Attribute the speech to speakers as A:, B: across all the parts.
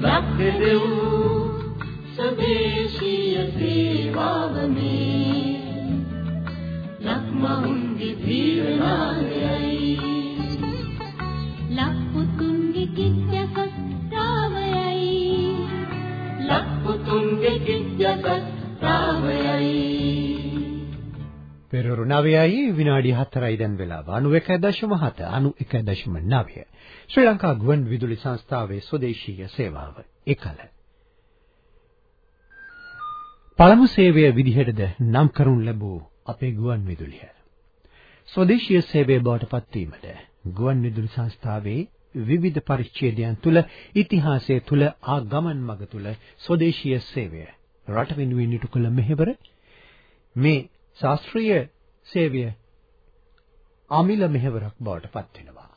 A: ලක්දෙව් සදේශීය සේවාව මේ ලක්මහුන්ගේ දීවනායයි
B: පෙරවරු 9යි විනාඩි 4යි දැන් වෙලාව. 91.7 91.9 ශ්‍රී ලංකා ගුවන් විදුලි සංස්ථාවේ ස්වදේශීය සේවාව එකල. පළමු සේවය විදිහටද නම් කරනු ලැබූ අපේ ගුවන් විදුලිය. ස්වදේශීය සේවයේ බවට පත්වීමද ගුවන් විදුලි සංස්ථාවේ විවිධ පරිච්ඡේදයන් තුල ඉතිහාසය තුල ආ ගමන් මඟ තුල ස්වදේශීය සේවය රට වෙනුවෙන් ඉටු කළ මෙහෙවර මේ ශාස්ත්‍රීය සේවය අමිල මෙහෙවරක් බවට පත් වෙනවා.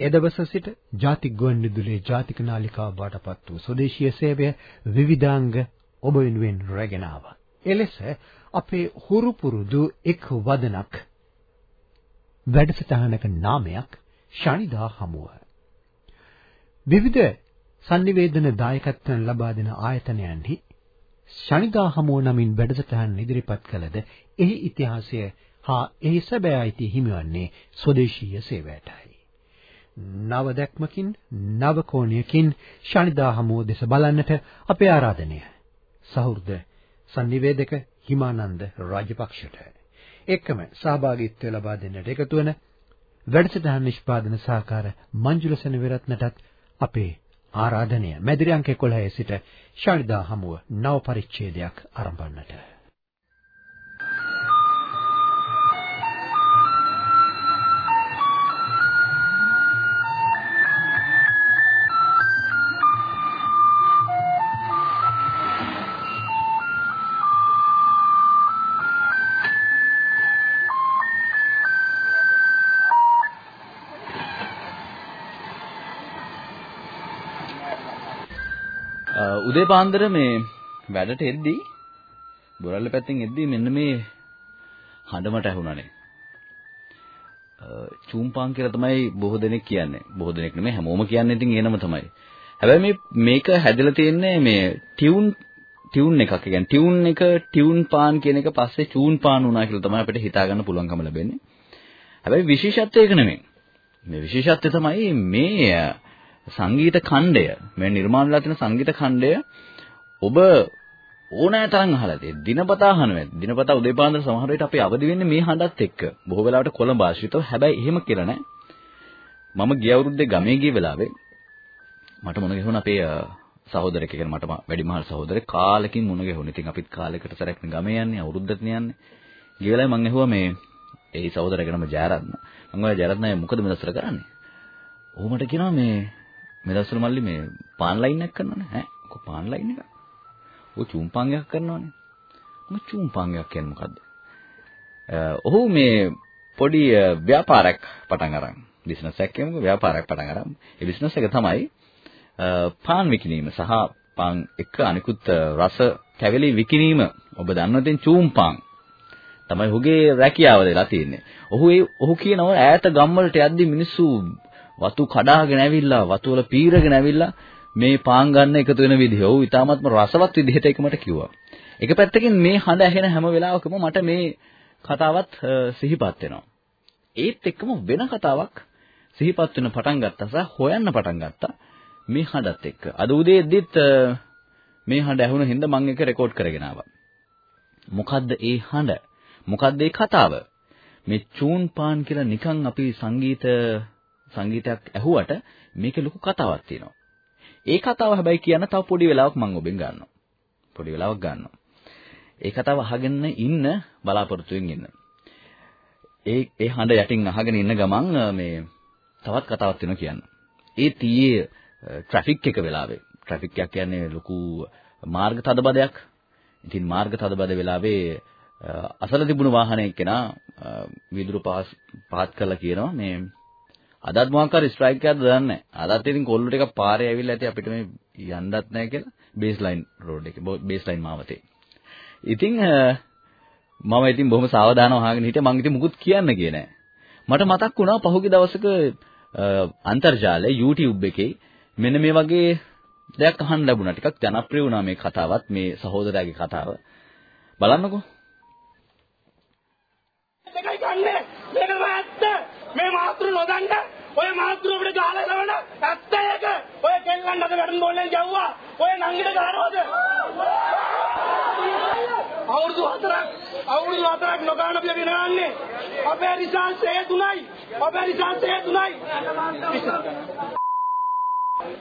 B: එදවස සිට ජාතික ගුවන්විදුලියේ ජාතික නාලිකාව බවට පත් වූ ස්වදේශීය සේවය විවිධාංග ඔබ වෙනුවෙන් රැගෙන ආවා. එලෙස අපේ හුරු පුරුදු එක් වදනක් වැඩසටහනක නාමයක් ශනිදා හමුව. විවිධ sannivedana දායකත්වයන් ලබා දෙන ආයතනයන්හි ශනිදා හමුව නමින් වැඩසටහන් ඉදිරිපත් කළද එහි ඉතිහාසය හා එහි සැබෑ අයිතිය හිමිවන්නේ ස්වදේශීය සේවයටයි. නව දැක්මකින් නව කෝණයකින් ශනිදා හමුව දෙස බලන්නට අපේ ආරාධනය. සහෘද sannivedaka හිමානන්ද රාජපක්ෂට එක්කම සහභාගීත්වය ලබා දෙන්නට එකතු වන වැඩසටහන් නිෂ්පාදන සහකාර මංජුල සෙනවිරත්නටත් අපේ ආරාධනය. මැදිරි අංක 11 සිට ශානිදා හමුව නව පරිච්ඡේදයක් ආරම්භන්නට.
C: උදේ පාන්දර මේ වැඩට එද්දී බොරල්ල පැත්තෙන් එද්දී මෙන්න මේ හඬමට ඇහුණානේ. චූම්පාන් කියලා තමයි බොහෝ දෙනෙක් කියන්නේ. බොහෝ දෙනෙක් නෙමෙයි හැමෝම කියන්නේ ඉතින් ඒ නම තමයි. හැබැයි මේ මේක හැදලා තියෙන්නේ මේ ටියුන් ටියුන් එකක්. ඒ කියන්නේ ටියුන් එක ටියුන් පාන් කියන එක පස්සේ චූන් පාන් වුණා කියලා තමයි අපිට හිතා ගන්න පුළුවන්කම ලැබෙන්නේ. හැබැයි විශේෂත්වය ඒක නෙමෙයි. මේ විශේෂත්වය තමයි මේ සංගීත ඛණ්ඩය මේ නිර්මාණ වෙලා තියෙන සංගීත ඛණ්ඩය ඔබ ඕනෑ තරම් අහලා තියෙයි. දිනපතා අහනවා. දිනපතා උදේ පාන්දර සමහර විට අපි අවදි වෙන්නේ මේ හඬත් එක්ක. බොහෝ වෙලාවට කොළඹ ආශ්‍රිතව. හැබැයි එහෙම කියලා නෑ. මම ගිය අවුරුද්දේ ගමේ ගිය වෙලාවේ මට මොන ගැහුණා අපේ සහෝදරයෙක් කියන්නේ මට වැඩිමහල් සහෝදරෙක් කාලෙකින් මුණ ගැහුණා. ඉතින් අපිත් කාලයකට සැරයක් ගමේ යන්නේ අවුරුද්දට යන්නේ. ගිය වෙලාවේ මං ඇහුවා මේ ඒ සහෝදරයාගේ නම ජයරත්න. මං ඔය ජයරත්න මොකද මෙතන කරන්නේ? ඔහු මට කියනවා මේ මේ දවස්වල මල්ලි මේ පාන් ලයින් එකක් කරනවනේ ඈ කො පාන් ලයින් එක ඔය චූම්පාන් එකක් කරනවනේ. මොකද චූම්පාන් එකක් කියන්නේ මොකද්ද? ඔහු මේ පොඩි ව්‍යාපාරයක් පටන් අරන්. බිස්නස් එකක් කියමුකෝ ව්‍යාපාරයක් පටන් අරන්. ඒ බිස්නස් එක තමයි පාන් විකිණීම සහ පාන් එක අනිකුත් රස කැවිලි විකිණීම ඔබ දන්නවා ඉතින් චූම්පාන් තමයි ඔහුගේ රැකියාව දෙලා තියෙන්නේ. ඔහු ඒ ඔහු කියනවා ඈත ගම් වලට යද්දි මිනිස්සු වතු කඩාගෙන ඇවිල්ලා වතු වල පීරගෙන ඇවිල්ලා මේ පාන් ගන්න එකතු වෙන විදිහ. ඔව් ඊටාත්ම රසවත් විදිහට ඒක මට කිව්වා. එක පැත්තකින් මේ හඬ ඇහෙන හැම වෙලාවකම මට මේ කතාවත් සිහිපත් වෙනවා. ඒත් එක්කම වෙන කතාවක් සිහිපත් වෙන පටන් ගත්තා සහ හොයන්න පටන් ගත්තා මේ හඬත් එක්ක. අද උදේෙද්දිත් මේ හඬ ඇහුණ හින්දා මම ඒක රෙකෝඩ් කරගෙන ආවා. මොකද්ද ඒ හඬ? මොකද්ද ඒ කතාව? මේ චූන් පාන් කියලා නිකන් අපි සංගීත සංගීතයක් ඇහුවට මේකේ ලොකු කතාවක් තියෙනවා. ඒ කතාව හැබැයි කියන්න තව පොඩි වෙලාවක් මම ඔබෙන් ගන්නවා. පොඩි වෙලාවක් ගන්නවා. ඒ කතාව අහගෙන ඉන්න බලාපොරොත්තුෙන් ඉන්න. ඒ ඒ හඬ යටින් අහගෙන ඉන්න ගමන් මේ තවත් කතාවක් තියෙනවා කියන්න. ඒ තීයේ ට්‍රැෆික් එක වෙලාවේ ට්‍රැෆික් එකක් කියන්නේ ලොකු මාර්ග තදබදයක්. ඉතින් මාර්ග තදබද වෙලාවේ අසල තිබුණු වාහනයක කෙනා වීදුරු පහත් පහත් කළා කියනවා මේ අදත් මොකක් හරි ස්ට්‍රයික් එකක්ද දන්නේ නැහැ. අදත් ඉතින් කොල්ලු ටිකක් පාරේ ඇවිල්ලා ඇති අපිට මේ යන්නත් නැහැ කියලා බේස් ලයින් රෝඩ් එකේ බේස් ලයින් මාවතේ. ඉතින් මම ඉතින් බොහොම සාවධානව අහගෙන හිටියා මං ඉතින් මුකුත් කියන්න ගියේ නැහැ. මට මතක් වුණා පහුගිය දවසක අන්තර්ජාලයේ YouTube එකේ මෙන්න මේ වගේ දෙයක් අහන්න ලැබුණා. ටිකක් ජනප්‍රිය වුණා මේ කතාවත් මේ සහෝදරයාගේ කතාව. බලන්නකෝ.
D: එකයි ගන්න මේක ඇත්ත මේ මාත්‍ර නොදන්න ඔය මාත්‍ර අපිට ගහලා යනවන ඇත්ත ඒක ඔය කෙල්ලන් අද වැඩම බෝලෙන් ගැව්වා. ඔය නංගිට ගහනවද? අවුරුදු හතරක්. අවුරුදු හතරක් නොගාන අපි වෙනවන්නේ අපේ රිසල්ට් ඒ තුනයි. අපේ රිසල්ට් ඒ තුනයි.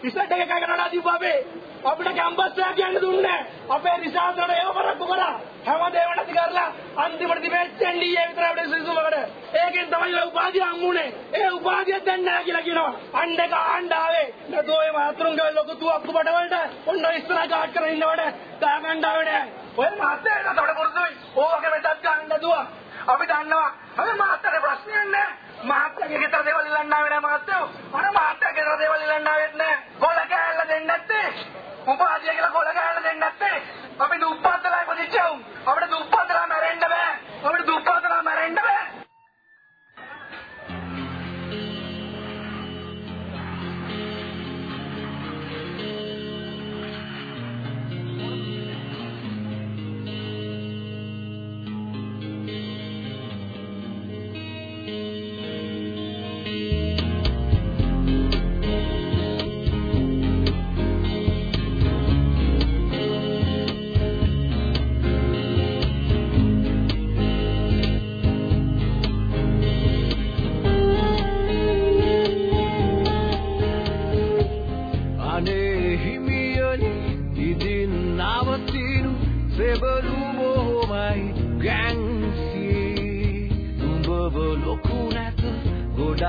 D: රිසල්ට් එක එකයි කරලා දීපු අපේ. අපිට කැම්පස් එක කියන්න දුන්නේ අපේ රිසල්ට් වල ඒව කරපු කරා. හැමදේම නැති කරලා අන්තිමට දිවෙච්ච NDA විතර අපිට සිසුමකට. ඒකෙන් තමයි ඔය උපාධිය හම්බුනේ ඒ උපාධිය දැන් නැහැ කියලා කියනවා. අණ්ඩ එක ආණ්ඩ ආවේ. නැතෝ ඒ මාතෘංග ලොකු තුවක්කු බඩ වලට ඔන්න ඉස්සරහ කාට් කරගෙන ඉන්නවට දාගන්න ආවේ නැහැ. ඔය මාතේ නතර පුරුදුයි ඕකේ මෙතත් ගන්න දුවා අපි දන්නවා. හැම මාතේ ප්‍රශ්නයක් නැහැ. මහත්තයාගේ ගෙදර දේවල් ඉල්ලන්න ආවේ නැහැ මහත්තයෝ. අර මහත්තයාගේ ගෙදර දේවල් ඉල්ලන්න ආවෙත් නැහැ. කොල කෑල්ල දෙන්නේ නැත්තේ. උපාධිය කියලා කොල කෑල්ල දෙන්නේ නැත්තේ. අපි දුප්පත්ලා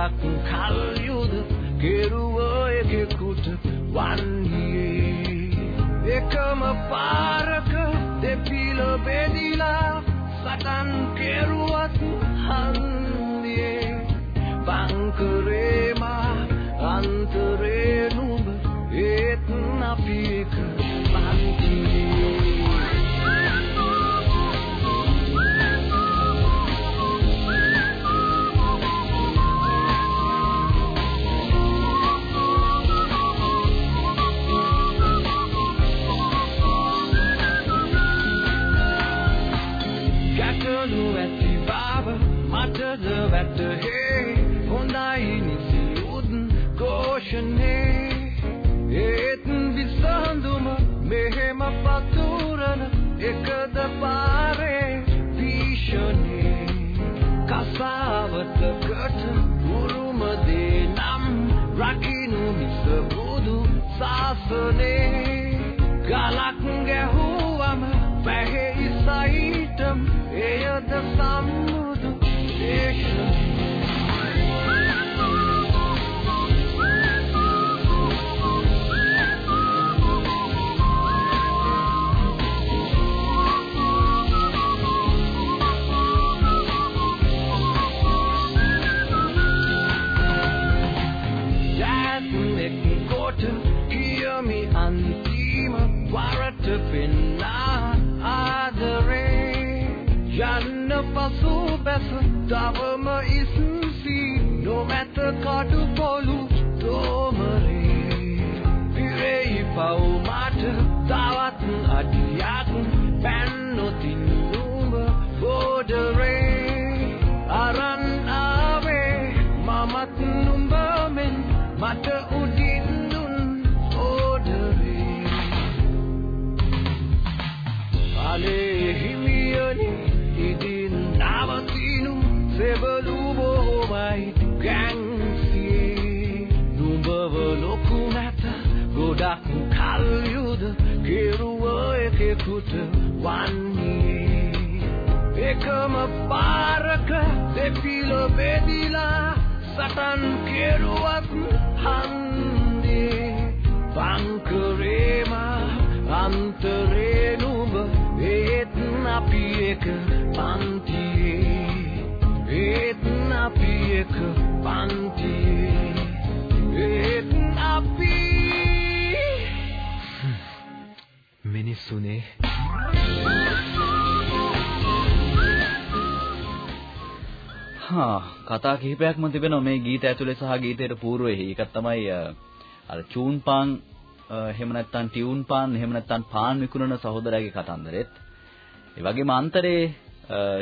E: ගොඩක් කල් යුද කෙරුව එකෙකුට වන්දියේ එකම පාරක දෙපිල බෙදිලා සටන් කෙරුවත් හන්දියේ. බංකරේ මා අන්තරේ එකෙකුට වන්නේ. එකම පාරක දෙපිල බෙදිලා සටන් කෙරුවත් හන්දේ බංකරේම අන්තරේ නුඹ ඒත් අපි එක පන්තියේ. ඒත් අපි එක පන්තියේ. ඒත් අපි මිනිස්සුනේ.
C: හා කතා කිහිපයක්ම තිබෙනවා මේ ගීත ඇතුලේ සහ ගීතයට పూర్වෙහි. එකක් තමයි අ, අර චූන්පාන් එහෙම නැත්නම් ටියුන් පාන් එහෙම නැත්නම් පාන් විකුණන සහෝදරයාගේ කතන්දරෙත්. ඒ වගේම අන්තරේ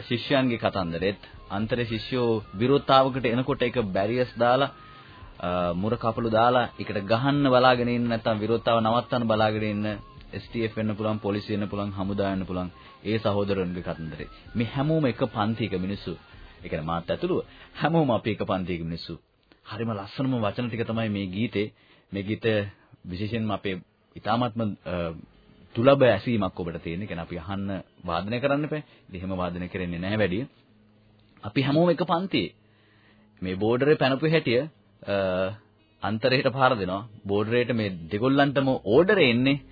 C: ශිෂ්‍යයන්ගේ කතන්දරෙත්. අන්තරේ ශිෂ්‍යෝ විරෝධතාවකට එනකොට ඒක බැරියර්ස් දාලා මුර කපළු දාලා ඒකට ගහන්න බලාගෙන ඉන්න නැත්නම් විරෝධතාව නවත්තන්න බලාගෙන ඉන්න STF වෙන්න පුළුවන් පොලිසිය වෙන්න පුළුවන් හමුදා වෙන්න පුළුවන් ඒ සහෝදරයන්ගේ කතන්දරේ මේ හැමෝම එක පන්තියක මිනිස්සු ඒ කියන්නේ මාත් ඇතුළුව හැමෝම අපි එක පන්තියක මිනිස්සු හරිම ලස්සනම වචන ටික තමයි මේ ගීතේ මේ ගීත විශේෂයෙන්ම අපේ ඊ타මත්ම තුලබ ඇසීමක් ඔබට තියෙන. කියන්නේ අපි අහන්න වාදනය කරන්න එපා. ඉතින් එහෙම වාදනය කරන්නේ නැහැ වැඩි. අපි හැමෝම එක පන්තියේ මේ බෝඩරේ පැනපු හැටිය අන්තරයට පාර දෙනවා. බෝඩරේට මේ දෙගොල්ලන්ටම ඕඩරේ එන්නේ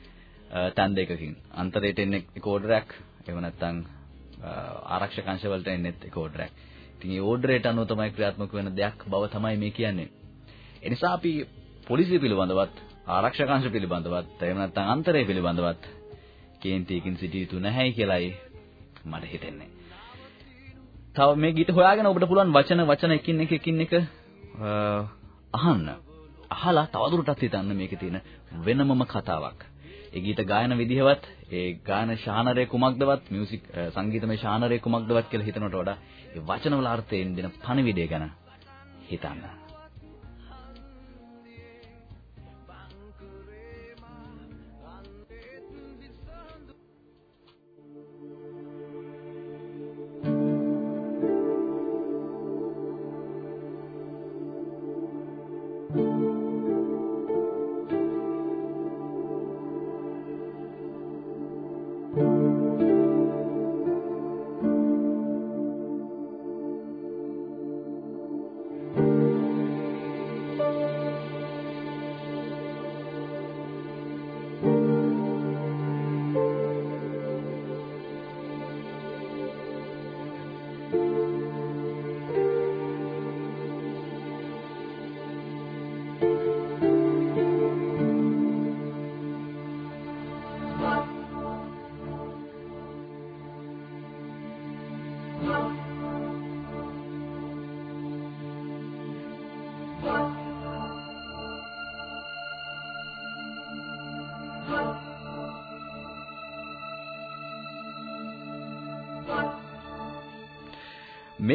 C: තන් දෙකකින්. අන්තරයට එන්නේ එක ඕඩරයක්. එහෙම නැත්නම් ආරක්ෂක අංශ වලට එන්නේත් එක ඕඩරයක්. ඉතින් මේ ඕඩරේට අනුව තමයි ක්‍රියාත්මක වෙන දෙයක් බව තමයි මේ කියන්නේ. ඒ නිසා අපි පොලිසිය පිළිබඳවත් ආරක්ෂක අංශ පිළිබඳවත් එහෙම නැත්නම් අන්තරය පිළිබඳවත් කේන්තියකින් සිටිය යුතු නැහැයි කියලායි මට හිතෙන්නේ. තව මේ ගීත හොයාගෙන ඔබට පුළුවන් වචන වචන එකින් එක එකින් එක අහන්න. අහලා තවදුරටත් හිතන්න මේකේ තියෙන වෙනමම කතාවක්. ඒ ගීත ගායන විදිහවත්, ඒ ගායන ශානරය කුමක්දවත්, මියුසික් සංගීතමය ශානරය කුමක්දවත් කියලා හිතනට වඩා ඒ වචනවල අර්ථයෙන් දෙන පණිවිඩය ගැන හිතන්න.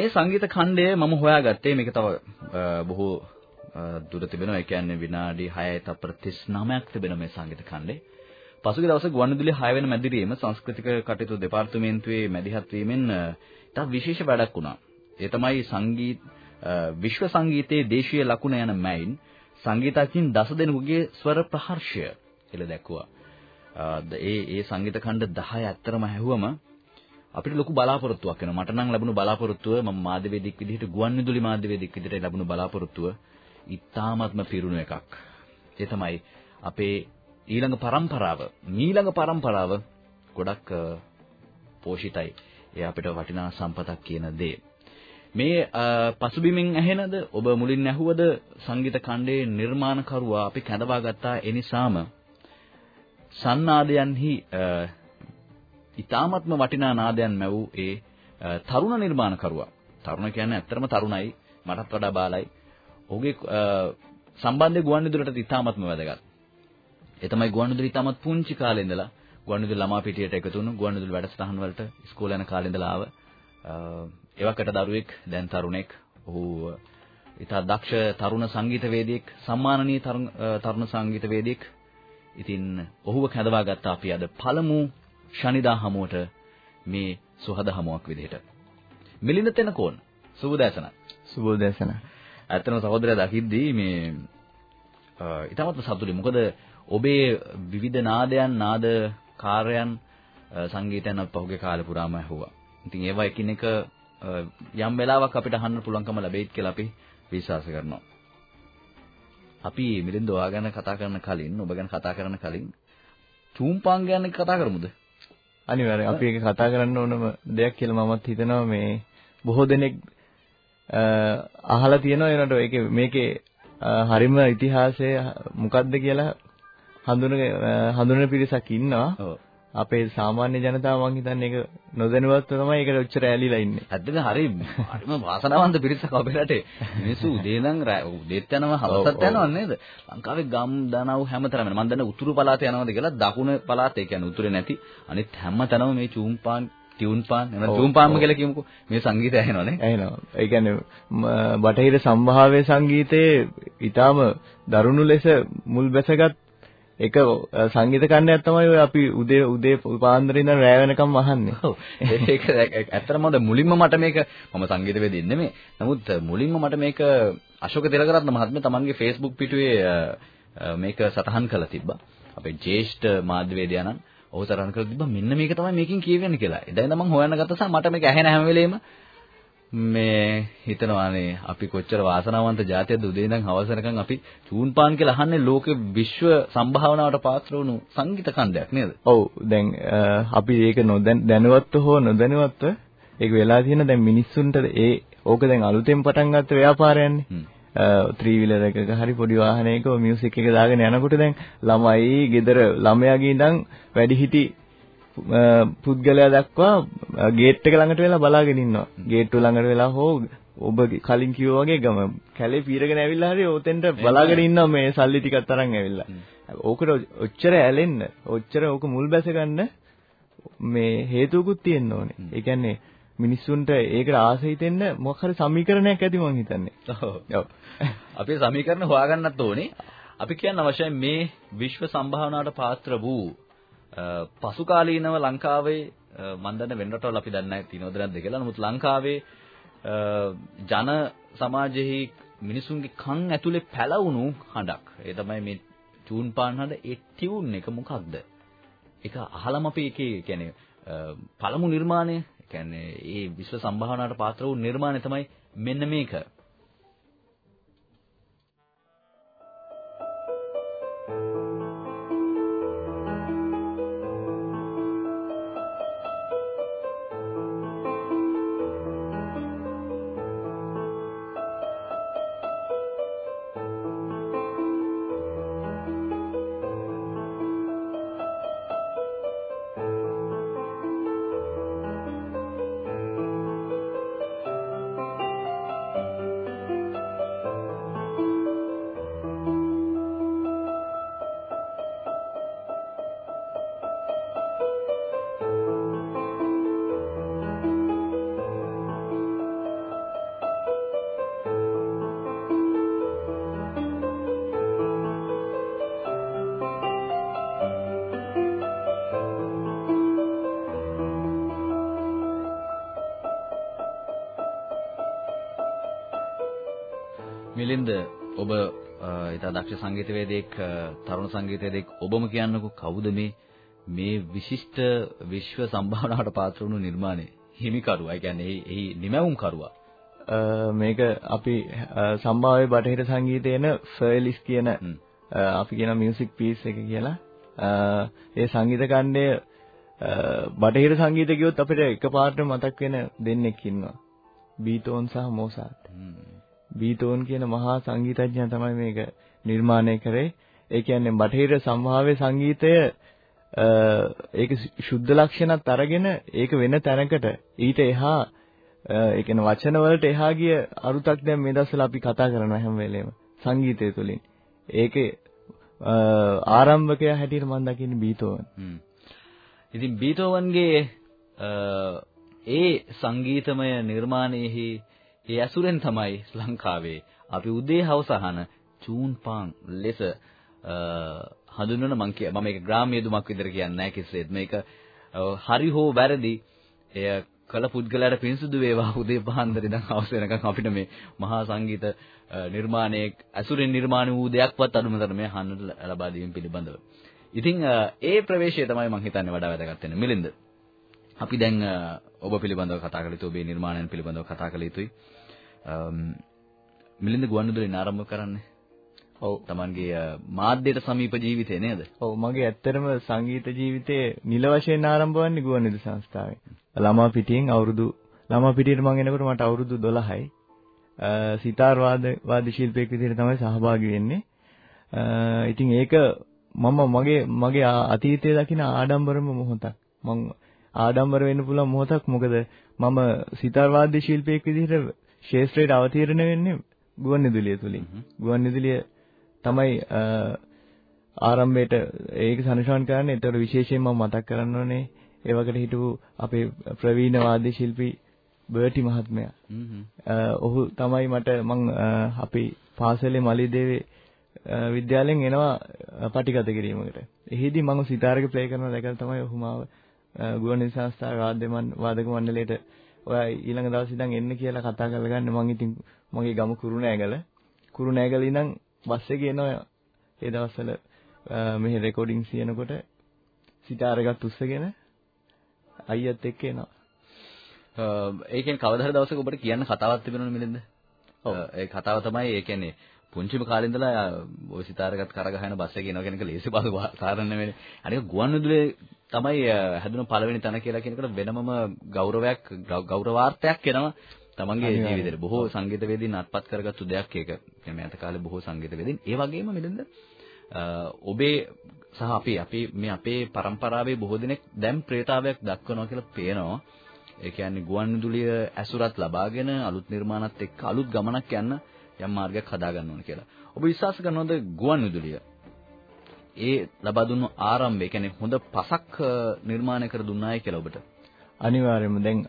C: මේ සංගීත ඛණ්ඩය මම හොයාගත්තේ මේක තව බොහෝ දුර තිබෙනවා. ඒ කියන්නේ විනාඩි 6යි තප්පර 39ක් තිබෙන මේ සංගීත ඛණ්ඩේ. පසුගිය දවසේ ගුවන්විදුලි 6 වෙනි මැදිරියේම සංස්කෘතික කටයුතු දෙපාර්තමේන්තුවේ මැදිහත් වීමෙන් ඉතා විශේෂ වැඩක් වුණා. ඒ තමයි සංගීත විශ්ව සංගීතයේ දේශීය ලකුණ යන මැයින් සංගීතඥයින් දස දෙනෙකුගේ ස්වර ප්‍රහර්ෂය කියලා දැක්වුවා. ඒ ඒ සංගීත ඛණ්ඩ 10 ඇත්තරම ඇහුවම අපිට ලොකු බලාපොරොත්තුවක් වෙනවා. මට නම් ලැබුණු බලාපොරොත්තුව මම මාධ්‍යවේදීක් විදිහට ගුවන්විදුලි මාධ්‍යවේදීක් විදිහට ලැබුණු බලාපොරොත්තුව ඉතාමත්ම පිරුණු එකක්. ඒ තමයි අපේ ඊළඟ પરම්පරාව, මීළඟ પરම්පරාව ගොඩක් පෝෂිතයි. ඒ අපිට වටිනා සම්පතක් කියන දේ. මේ පසුබිමින් ඇහෙනද ඔබ මුලින් ඇහුවද සංගීත කණ්ඩයේ නිර්මාණකරුවා අපි කැඳවා ගත්තා ඒ නිසාම සන්නාදයන්හි ඉතාමත්ම වටිනා නාදයන් මැවූ ඒ තරුණ නිර්මාණකරුවා. තරුණ කියන්නේ ඇත්තටම තරුණයි, මටත් වඩා බාලයි. ඔහුගේ සම්බන්ධය ගුවන්විදුලට ඉතාමත්ම වැදගත්. ඒ තමයි ගුවන්විදුලි ඉතාමත් පුංචි කාලේ ඉඳලා ගුවන්විදුලි ළමා පිටියට එකතු වුණු ගුවන්විදුලි වැඩසටහන් වලට ඉස්කෝලේ යන කාලේ ඉඳලා ආව. එවකට දරුවෙක්, දැන් තරුණෙක්. ඔහු ඉතා දක්ෂ තරුණ සංගීතවේදියෙක්, සම්මානනීය තරුණ සංගීතවේදියෙක්. ඉතින් ඔහුව කැඳවාගත්ත අපි අද පළමු ශනිදා හමුවට මේ සුහද හමුවක් විදිහට. මිලින්ද තෙනකෝන් සුබදෑසන.
F: සුබදෑසන.
C: ඇත්තම සහෝදරයා දකිද්දී මේ ඊටමත් සතුටුයි. මොකද ඔබේ විවිධ නාදයන් නාද කාර්යයන් සංගීතයන් පහුගිය කාලේ පුරාම ඇහුවා. ඉතින් ඒවා එකිනෙක යම් වෙලාවක් අපිට අහන්න පුළුවන්කම ලැබෙයිත් කියලා අපි විශ්වාස කරනවා. අපි මිලින්ද ඔයා ගැන කතා කරන කලින් ඔබ ගැන කතා කරන කලින් චූම්පාං ගැන කතා කරමුද?
F: අනිවාර්යෙන් අපි ඒක කතා කරන්න ඕනම දෙයක් කියලා මමත් හිතනවා මේ බොහෝ දෙනෙක් අහලා තියෙනවා ඒනට ඒකේ මේකේ හරිම ඉතිහාසය මොකක්ද කියලා හඳුන හඳුනන පිරිසක් ඉන්නවා. අපේ සාමාන්‍ය ජනතාව මං හිතන්නේ ඒක නොදැනුවත්ව තමයි ඒකට ඔච්චර ඇලිලා ඉන්නේ.
C: ඇත්තද හරි හරිම වාසනාවන්ත පිරිසක් අපේ රටේ. මිනිස්සු උදේ ඉඳන් උදේත් යනවා හවසත් යනවා නේද? ලංකාවේ ගම් දනව් හැමතැනම මම දන්න උතුරු පළාතේ යනවාද කියලා දකුණ පළාත. ඒ කියන්නේ උතුරේ නැති. අනිත් හැමතැනම මේ චූම්පාන් ටියුන් පාන් එන ටියුන් පාන්ම කියලා කියමුකෝ. මේ සංගීතය ඇහෙනවනේ
F: ඇහෙනවා. ඒ කියන්නේ බටහිර සම්භාව්‍ය සංගීතයේ ඊටාම දරුණු ලෙස මුල් බැසගත් එක සංගීත කණ්ඩායක් තමයි ඔය අපි උදේ උදේ පාන්දර ඉඳන් රැය වෙනකම් අහන්නේ.
C: ඔව්. ඒක ඇත්තටම හොඳ මුලින්ම මට මේක මම සංගීතවේදී නෙමෙයි. නමුත් මුලින්ම මට මේක අශෝක තිලකරත්න මහත්මයා තමන්ගේ Facebook පිටුවේ මේක සටහන් කරලා තිබ්බා. අපේ ජ්‍යෙෂ්ඨ මාධ්‍යවේදියාණන් ඔහු සටහන් කරලා තිබ්බා මෙන්න මේක තමයි මේකෙන් කියවෙන්නේ කියලා. එදා ඉඳන් මම හොයන්න ගත්තා මට මේක ඇහෙන හැම වෙලේම මේ හිතනවානේ අපි කොච්චර වාසනාවන්ත ජාතියක්ද උදේ ඉඳන් හවස වෙනකන් අපි චූන්පාන් කියලා අහන්නේ ලෝකෙ විශ්ව සම්භාවනාවට පාත්‍ර වුණු සංගීත කණ්ඩයක් නේද?
F: ඔව් දැන් අපි ඒක නොදැනුවත්ව හෝ නොදැනුවත්ව ඒක වෙලා තියෙන දැන් මිනිස්සුන්ට ඒ ඕක දැන් අලුතෙන් පටන් ගත්ත ව්‍යාපාරයන්නේ. ත්‍රී වීලර් එකක හරි පොඩි වාහනයක මියුසික් එක දාගෙන යනකොට දැන් ළමයි ගෙදර ළමයාගේ ඉඳන් වැඩිහිටි පුද්ගලයා දක්වා ගේට් එක ළඟට වෙලා බලාගෙන ඉන්නවා. ගේට්ටුව ළඟට වෙලා හෝ ඔබ කලින් කිව්වා වගේ ගම කැලේ පීරගෙන ඇවිල්ලා හරි ඕතෙන්ට බලාගෙන ඉන්නවා මේ සල්ලි ටිකක් තරම් ඇවිල්ලා. ඕකට ඔච්චර ඇලෙන්න, ඔච්චර ඕක මුල් බැස ගන්න මේ හේතුවකුත් තියෙන්න ඕනේ. ඒ කියන්නේ මිනිස්සුන්ට ඒකට ආස හිතෙන්න මොකක් හරි සමීකරණයක් ඇති මං හිතන්නේ.
C: ඔව්. අපි සමීකරණ හොයාගන්නත් ඕනේ. අපි කියන්න අවශ්‍යයි මේ විශ්ව සම්භාවනාවට පාත්‍ර වූ පසු කාලීනව ලංකාවේ මම දන්න වෙන රටවල් අපි දන්නේ නැහැ තියනවද නැද්ද කියලා. නමුත් ලංකාවේ ජන සමාජෙහි මිනිසුන්ගේ කන් ඇතුලේ පැලවුණු හඬක්. ඒ තමයි මේ චූන් පාන් හඬ ඒ ටියුන් එක මොකක්ද? ඒක අහලම අපි ඒකේ කියන්නේ පළමු නිර්මාණය කියන්නේ ඒ විශ්ව සම්භාවනාවට පාත්‍ර වූ නිර්මාණය තමයි මෙන්න මේක. දක්ෂ සංගීතවේදියෙක් තරුණ සංගීතවේදියෙක් ඔබම කියන්නකෝ කවුද මේ මේ විශිෂ්ට විශ්ව සම්භාවනාවට පාත්‍ර වුණු නිර්මාණය හිමිකරුවා. ඒ කියන්නේ එහි නිමැවුම් කරුවා.
F: මේක අපි සම්භාව්‍ය බටහිර සංගීතයේන ෆර්ලිස් කියන අපි කියන මියුසික් පීස් එක කියලා. ඒ සංගීත කණ්ඩය බටහිර සංගීතය කියොත් අපිට එකපාරට මතක් වෙන දෙන්නෙක් ඉන්නවා. බීතෝන් සහ මොසාට්. බීතෝන් කියන මහා සංගීතඥයා තමයි මේක නිර්මාණය කරේ. ඒ කියන්නේ බටහිර සම්භාව්‍ය සංගීතය ඒක ශුද්ධ ලක්ෂණත් අරගෙන ඒක වෙන තැනකට ඊට එහා ඒ කියන්නේ වචන වලට එහා ගිය අරුතක් දැන් මේ දවස්වල අපි කතා කරනවා හැම වෙලේම සංගීතය තුළින්. ඒකේ ආරම්භකයා හැටියට මම දකින්නේ බීතෝවන්.
C: ඉතින් බීතෝවන්ගේ ඒ සංගීතමය නිර්මාණයේහි ඒ ඇසුරෙන් තමයි ලංකාවේ අපි උදේ හවස අහන චූන් පාන් ලෙස හඳුන්වන මම කිය මම මේක ග්‍රාම්‍ය දුමක් විතර කියන්නේ නැහැ කිසිසේත් මේක හරි හෝ වැරදි එය කල පුද්ගලයාට පින්සුදු වේවා උදේ පහන්දර ඉඳන් හවස වෙනකන් අපිට මේ මහා සංගීත නිර්මාණයේ ඇසුරෙන් නිර්මාණය වූ දෙයක්වත් අඳුමතර මේ අහන්නට ලබා දීම පිළිබඳව. ඉතින් ඒ ප්‍රවේශය තමයි මම හිතන්නේ වඩා වැදගත් වෙන්නේ. මිලින්ද අපි දැන් ඔබ පිළිබඳව කතා කළ යුතු ඔබේ නිර්මාණයන් පිළිබඳව කතා කළ යුතුයි. මිලින්ද ගුවන්විදුලියෙන් ආරම්භ කරන්නේ. ඔව් Tamanගේ මාධ්‍යයට සමීප ජීවිතේ නේද?
F: ඔව් මගේ ඇත්තටම සංගීත ජීවිතේ නිල වශයෙන් ආරම්භ වන්නේ ගුවන්විදුලි සංස්ථාවෙන්. ළමා පිටියෙන් අවුරුදු ළමා පිටියට මම එනකොට මට අවුරුදු 12යි. සිතාර් වාද වාද්‍ය ශිල්පියෙක් විදිහට තමයි සහභාගී වෙන්නේ. ඉතින් ඒක මම මගේ මගේ අතීතයේ දකින ආඩම්බරම මොහොතක්. මං ආඩම්බර වෙන්න පුළුවන් මොහොතක් මොකද මම සිතාර් වාද්‍ය ශිල්පියෙක් විදිහට ශේෂ්ත්‍රයට අවතීර්ණ වෙන්නේ ගුවන්විදුලිය තුලින්. ගුවන්විදුලිය තමයි ආරම්භයේට ඒක සනිටුහන් කරන්නේ. ඒතර විශේෂයෙන් මම මතක් කරන්න ඕනේ ඒ වගේ හිටපු අපේ ප්‍රවීණ වාද්‍ය ශිල්පී බර්ටි මහත්මයා. ඔහු තමයි මට මං අපි පාසලේ මලිදේවේ විද්‍යාලයෙන් එනවා පටිගත කිරීමකට. එහිදී මම සිතාරක ප්ලේ කරනවා දැකලා තමයි ඔහු මාව ගුවන්විදුලි සංස්ථාවේ වාද්‍ය මණ්ඩලයට ඔයා ඊළඟ දවසේ ඉඳන් එන්න කියලා කතා කරලා ගන්න මං ඉතින් මගේ ගම කුරුණෑගල කුරුණෑගල ඉඳන් බස් එකේ එනවා ඒ දවස්වල මෙහි රෙකෝඩින් සියනකොට සිතාර එකත් උස්සගෙන අයියත් එක්ක එනවා.
C: ඒ කියන්නේ කවදා හරි දවසක ඔබට කියන්න කතාවක් තිබෙනවනේ මිලින්ද?
F: ඔව්.
C: ඒ කතාව තමයි ඒ කියන්නේ පුංචිම කාලේ ඉඳලා ওই සිතාරකත් කරගහන බස් එකේ එනවා කියන එක ලේසි බාද කාරණා නෙවෙයි. අනික ගුවන්විදුලියේ තමයි හැදුණු පළවෙනි තැන කියලා කියනකොට වෙනමම ගෞරවයක් ගෞරවාර්ථයක් වෙනවා තමන්ගේ ජීවිතේට බොහෝ සංගීතවේදීන් අත්පත් කරගත්තු දෙයක් ඒක. يعني මේ අත කාලේ බොහෝ සංගීතවේදීන් ඒ වගේම මෙතනද ඔබේ සහ අපි අපි මේ අපේ પરම්පරාවේ බොහෝ දෙනෙක් දැන් ප්‍රේතාවයක් දක්වනවා කියලා පේනවා. ඒ කියන්නේ ගුවන්විදුලිය ඇසුරත් ලබාගෙන අලුත් නිර්මාණات එක්ක අලුත් ගමනක් යන්න යම් මාර්ගයක් හදාගන්න ඕන කියලා. ඔබ විශ්වාස කරනවද ගුවන්විදුලිය ඒ ලබා දුන්නු ආරම්භය කියන්නේ හොඳ පසක් නිර්මාණය කර දුන්නායි කියලා ඔබට?
F: අනිවාර්යයෙන්ම දැන්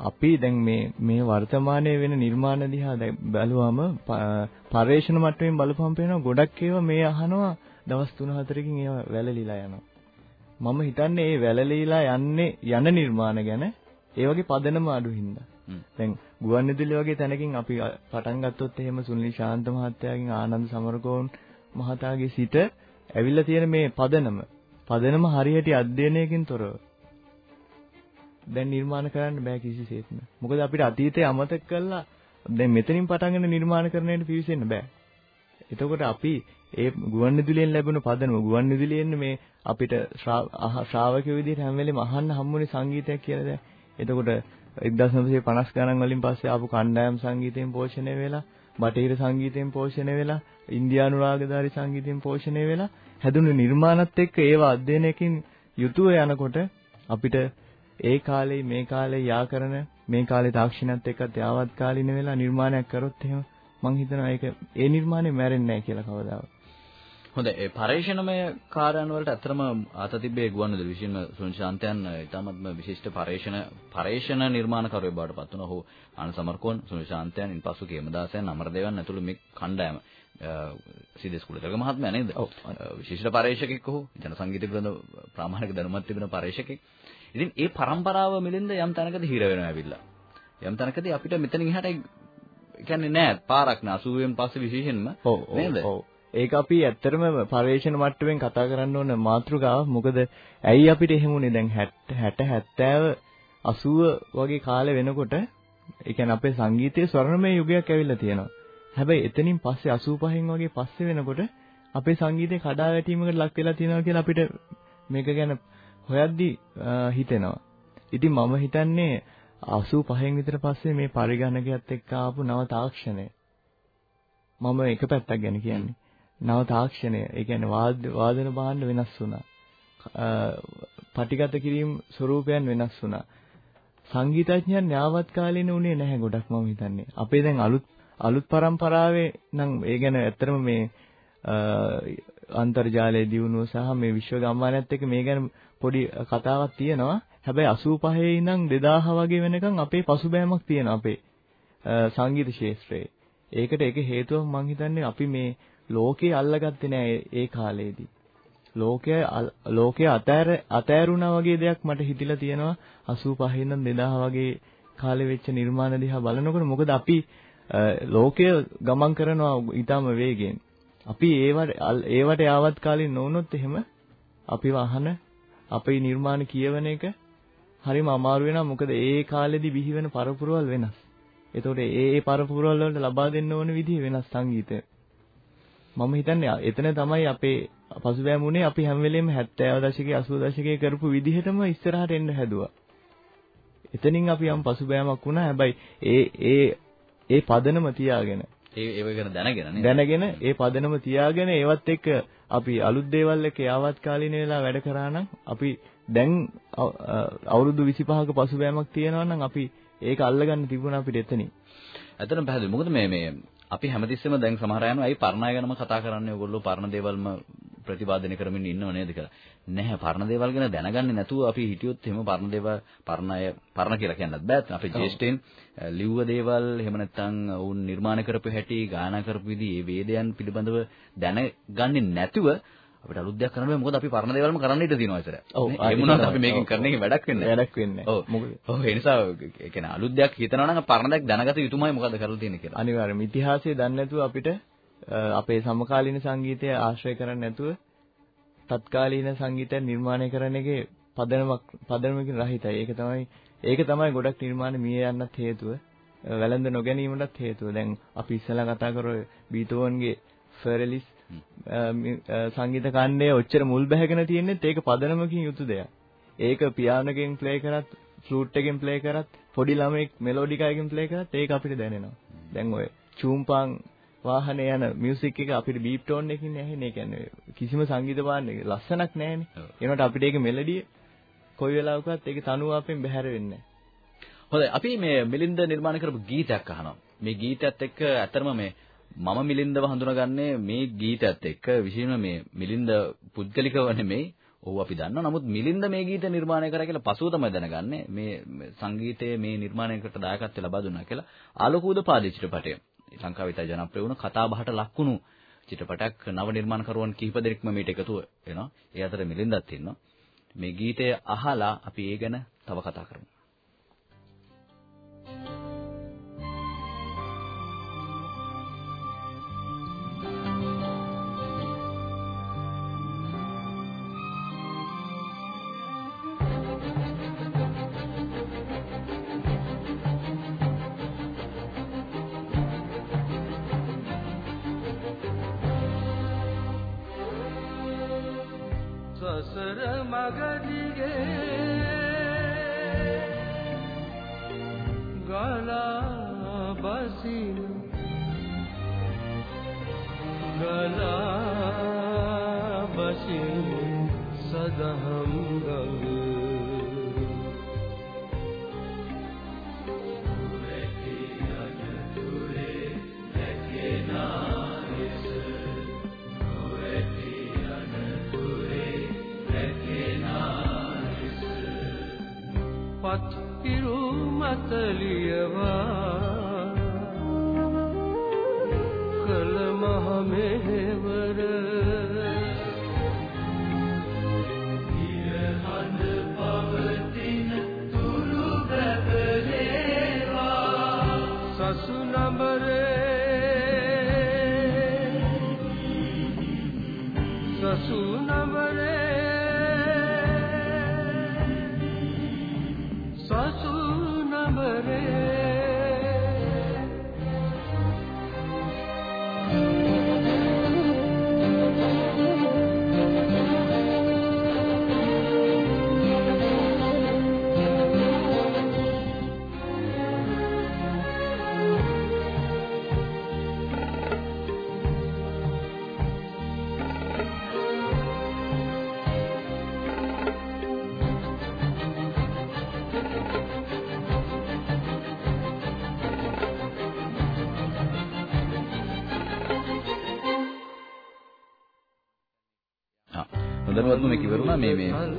F: අපි දැන් මේ මේ වර්තමානයේ වෙන නිර්මාණ දිහා දැන් බැලුවම ප- පර්යේෂණ මට්ටමින් බලපුවම පේනවා ගොඩක් ඒවා මේ අහනවා දවස් 3-4කින් ඒවා වැළලීලා යනවා. මම හිතන්නේ මේ වැළලීලා යන්නේ යන නිර්මාණ ගැන ඒ වගේ පදනම අඩු හින්දා. දැන් ගුවන්විදුලි වගේ තැනකින් අපි පටන් ගත්තොත් එහෙම සුනිල් ශාන්ත මහත්තයාගෙන් ආනන්ද සමරකෝන් මහතාගේ සිට ඇවිල්ලා තියෙන මේ පදනම පදනම හරියට අධ්‍යයනයකින් තොරව දැන් නිර්මාණ කරන්න බෑ කිසිසේත්ම. මොකද අපිට අතීතය අමතක කරලා දැන් මෙතනින් පටන්ගෙන නිර්මාණ කරන්නට පිවිසෙන්න බෑ. එතකොට අපි ඒ ගුවන්විදුලියෙන් ලැබුණු පදනම ගුවන්විදුලියෙන් මේ අපිට ශ්‍රා- අහ- ශ්‍රාවකයෝ විදිහට හැම වෙලේම අහන්න හම්බුනේ සංගීතයක් කියලා දැන්. එතකොට 1950 ගණන් වලින් පස්සේ ආපු කණ්ඩායම් සංගීතයෙන් පෝෂණය වෙලා, බටහිර සංගීතයෙන් පෝෂණය වෙලා, ඉන්දියානු රාගධාරී සංගීතයෙන් පෝෂණය වෙලා හැදුණු නිර්මාණත් එක්ක ඒවා අධ්‍යයනයකින් යුතුව යනකොට අපිට ඒ කාලේ මේ කාලේ යා කරන මේ කාලේ තාක්ෂණයත් එක්කත් යාවත් කාලින වෙලා නිර්මාණයක් කරොත් එහෙම මං හිතනවා ඒක ඒ නිර්මාණය මැරෙන්නේ නැහැ කියලා කවදාවත්.
C: හොඳයි ඒ පරේෂණමය කාර්යයන් වලට ඇත්තම ආත තිබ්බේ ගුවන්විදුලි විශේෂම සුනිශාන්තයන් ඉතාමත්ම විශිෂ්ට පරේෂණ පරේෂණ නිර්මාණකරුවෙක් බවට පත් වුණා. ඔහු ආනන්ද සමරකෝන් සුනිශාන්තයන් ඉන්පසු කේමදාසයන් අමරදේවන් ඇතුළු මේ කණ්ඩායම සීදේස් කුලතරක මහත්මයා නේද?
F: ඔව්.
C: විශිෂ්ට පරේෂකෙක් ඔහු ජන සංගීත පිළිබඳ ප්‍රාමාණික දැනුමක් තිබෙන පරේෂකෙක්. ඉතින් ඒ પરම්පරාව මිලින්ද යම් තැනකදී හිර වෙනවා ඇවිල්ලා. යම් තැනකදී අපිට මෙතනින් එහාට කියන්නේ නෑ පාරක් නෑ 80න් පස්සේ විශේෂයෙන්ම නේද?
F: ඔව් ඒක අපි ඇත්තටම පරිවේෂණ මට්ටමින් කතා කරන්න ඕන මාතෘකාව මොකද ඇයි අපිට එහෙම උනේ දැන් 60 70 80 වගේ කාලේ වෙනකොට ඒ කියන්නේ අපේ සංගීතයේ ස්වර්ණමය යුගයක් ඇවිල්ලා තියෙනවා. හැබැයි එතනින් පස්සේ 85න් වගේ පස්සේ වෙනකොට අපේ සංගීතේ කඩා වැටීමකට ලක් වෙලා තියෙනවා කියලා අපිට මේක ගැන හොයද්දි හිතෙනවා. ඉතින් මම හිතන්නේ 85න් විතර පස්සේ මේ පරිගණකයත් එක්ක ආපු නව තාක්ෂණය මම එක පැත්තක් ගැන කියන්නේ. නව තාක්ෂණය, ඒ කියන්නේ වාදන භාණ්ඩ වෙනස් වුණා. පටිගත කිරීම ස්වරූපයන් වෙනස් වුණා. සංගීතඥයන් යාවත් කාලීන උනේ නැහැ ගොඩක් මම හිතන්නේ. අපේ දැන් අලුත් අලුත් પરම්පරාවේ නම් ඒ ගැන ඇත්තටම මේ අන්තර්ජාලයේ දියුණුව සහ මේ විශ්ව ගම්මානයත් එක්ක මේ ගැන පොඩි කතාවක් තියෙනවා. හැබැයි 85 ඉඳන් 2000 වගේ වෙනකන් අපේ පසුබෑමක් තියෙනවා අපේ සංගීත ශාස්ත්‍රයේ. ඒකට ඒක හේතුව මම හිතන්නේ අපි මේ ලෝකේ අල්ලගත්තේ නෑ ඒ කාලේදී. ලෝකය ලෝකය අතෑර අතෑරුණා වගේ දෙයක් මට හිතිලා තියෙනවා 85 ඉඳන් 2000 වගේ කාලේ වෙච්ච නිර්මාණ දිහා බලනකොට මොකද අපි ලෝකය ගමන් කරනවා ඊටම වේගෙන්. අපි ඒවට ඒවට යාවත් කාලින් නොවුනොත් එහෙම අපිව අහන අපේ නිර්මාණ කියවන එක හරිම අමාරු වෙනවා මොකද ඒ කාලෙදි බිහි වෙන පරපුරවල් වෙනස්. ඒතකොට ඒ ඒ පරපුරවල් වලට ලබා දෙන්න ඕන විදිහ වෙනස් සංගීතය. මම හිතන්නේ එතන තමයි අපේ පසුබෑම උනේ අපි හැම වෙලෙම 70 දශකයේ 80 දශකයේ කරපු විදිහටම ඉස්සරහට එන්න හැදුවා. එතනින් අපි යම් පසුබෑමක් වුණා. හැබැයි ඒ ඒ ඒ පදනම තියාගෙන
C: ඒ ඒව ගැන දැනගෙන නේද?
F: දැනගෙන ඒ පදනම තියාගෙන ඒවත් එක්ක අපි අලුත් දේවල් එක්ක යාවත් කාලීන වෙලා වැඩ කරා නම් අපි දැන් අවුරුදු 25ක පසුබෑමක් තියෙනවා නම් අපි ඒක අල්ලගන්න තිබුණා අපිට එතනින්.
C: ඇත්තටම පැහැදිලි. මොකද මේ මේ අපි හැමතිස්සෙම දැන් සමහර අයනවා ඇයි පරණ අය ගැනම කතා කරන්නේ ඔයගොල්ලෝ පරණ දේවල්ම ප්‍රතිපාදනය කරමින් ඉන්නව නේද කියලා. නැහැ පරණ දේවල් ගැන දැනගන්නේ නැතුව අපි හිටියොත් එහෙම පරණ දේවල් පරණ අය පරණ කියලා කියන්නත් බෑ. අපේ ජේෂ්ඨයන් ලිව්ව දේවල් එහෙම නැත්නම් වුන් නිර්මාණ කරපු හැටි, ගායනා කරපු විදි, මේ වේදයන් පිළිබඳව දැනගන්නේ නැතුව අපිට අලුත් දෙයක් කරන්න බෑ මොකද අපි පරණ දේවල්ම කරන්න ඉඩ තියෙනවා ඉතර.
F: ඔව්
C: ඒ මොනවාද අපි මේකෙන් කරන එකේ වැඩක් වෙන්නේ
F: නැහැ. වැඩක් වෙන්නේ
C: නැහැ. ඔව් මොකද? ඔව් ඒ නිසා ඒ කියන්නේ අලුත් දෙයක් හිතනවා නම් පරණ දෙයක් දැනගත යුතුමයි මොකද කරලා තියෙන්නේ කියලා.
F: අනිවාර්යයෙන්ම ඉතිහාසය දන්නේ නැතුව අපිට අපේ සමකාලීන සංගීතය ආශ්‍රය කරන්නේ නැතුව තත්කාලීන සංගීතය නිර්මාණය කරන එකේ පදනමක් පදනමකින් රහිතයි. ඒක තමයි ඒක තමයි ගොඩක් නිර්මාණ මිය යන්නත් හේතුව. වැළඳ නොගැනීමටත් හේතුව. දැන් අපි ඉස්සලා කතා කරෝ බීතෝවන්ගේ ෆෙරලිස් සංගීත කණ්ඩේ ඔච්චර මුල් බැහැගෙන තියෙනෙත් ඒක පදනමකින් යුතු දෙයක්. ඒක පියානෝ එකෙන් ප්ලේ කරත්, ෆ්ලූට් එකෙන් ප්ලේ කරත්, පොඩි ළමෙක් මෙලෝඩි එකකින් ප්ලේ කරත් ඒක අපිට දැනෙනවා. දැන් ඔය චූම්පාන් වාහනේ යන මියුසික් එක අපිට බීප් ටෝන් එකකින් ඇහෙන්නේ. ඒ කියන්නේ කිසිම සංගීත වාදනයක ලස්සනක් නැහැනේ. ඒනොට අපිට ඒක මෙලඩිය කොයි වෙලාවකවත් ඒක තනුව අපෙන් බැහැර වෙන්නේ නැහැ.
C: හොඳයි අපි මේ මිලින්ද නිර්මාණය කරපු ගීතයක් අහනවා. මේ ගීතයත් එක්ක ඇත්තම මේ මම මිලින්දව හඳුනාගන්නේ මේ ගීතයත් එක්ක විශේෂයෙන්ම මේ මිලින්ද පුද්ගලිකව නෙමෙයි. ඔව් අපි දන්නවා. නමුත් මිලින්ද මේ ගීත නිර්මාණය කරා කියලා පසුව තමයි දැනගන්නේ මේ සංගීතයේ මේ නිර්මාණයකට දායකත්වය ලබා දුන්නා කියලා. ආලෝකෝද පාදේ චිත්‍රපටය. ලංකාවේ ඉතා ජනප්‍රිය වුණ කතා බහට ලක්ුණු චිත්‍රපටයක් නව නිර්මාණකරුවන් කිහිප දෙනෙක්ම මේට එකතු වෙනවා. ඒ අතර මිලින්දත් ඉන්නවා. මේ ගීතය අහලා අපි ඒ ගැන තව කතා කරමු.
E: සින. ගලා බසින් සදහම් ගඟ. පත් පිරු මත ලියවා में මේ කිවරුණා මේ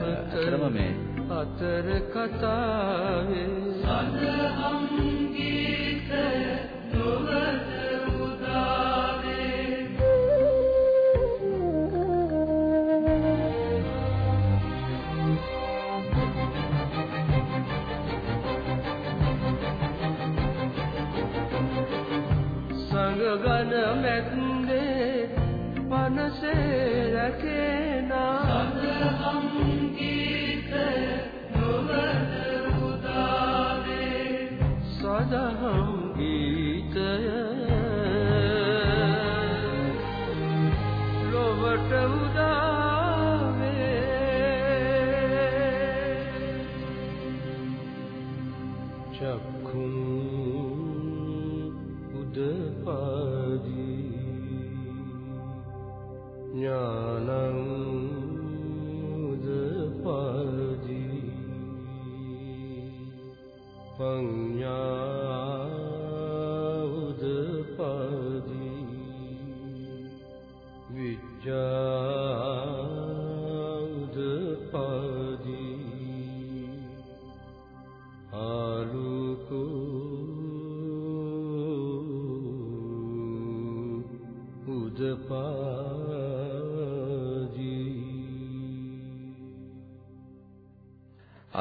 E: මේ අතරම මේ. අතර කතාවේ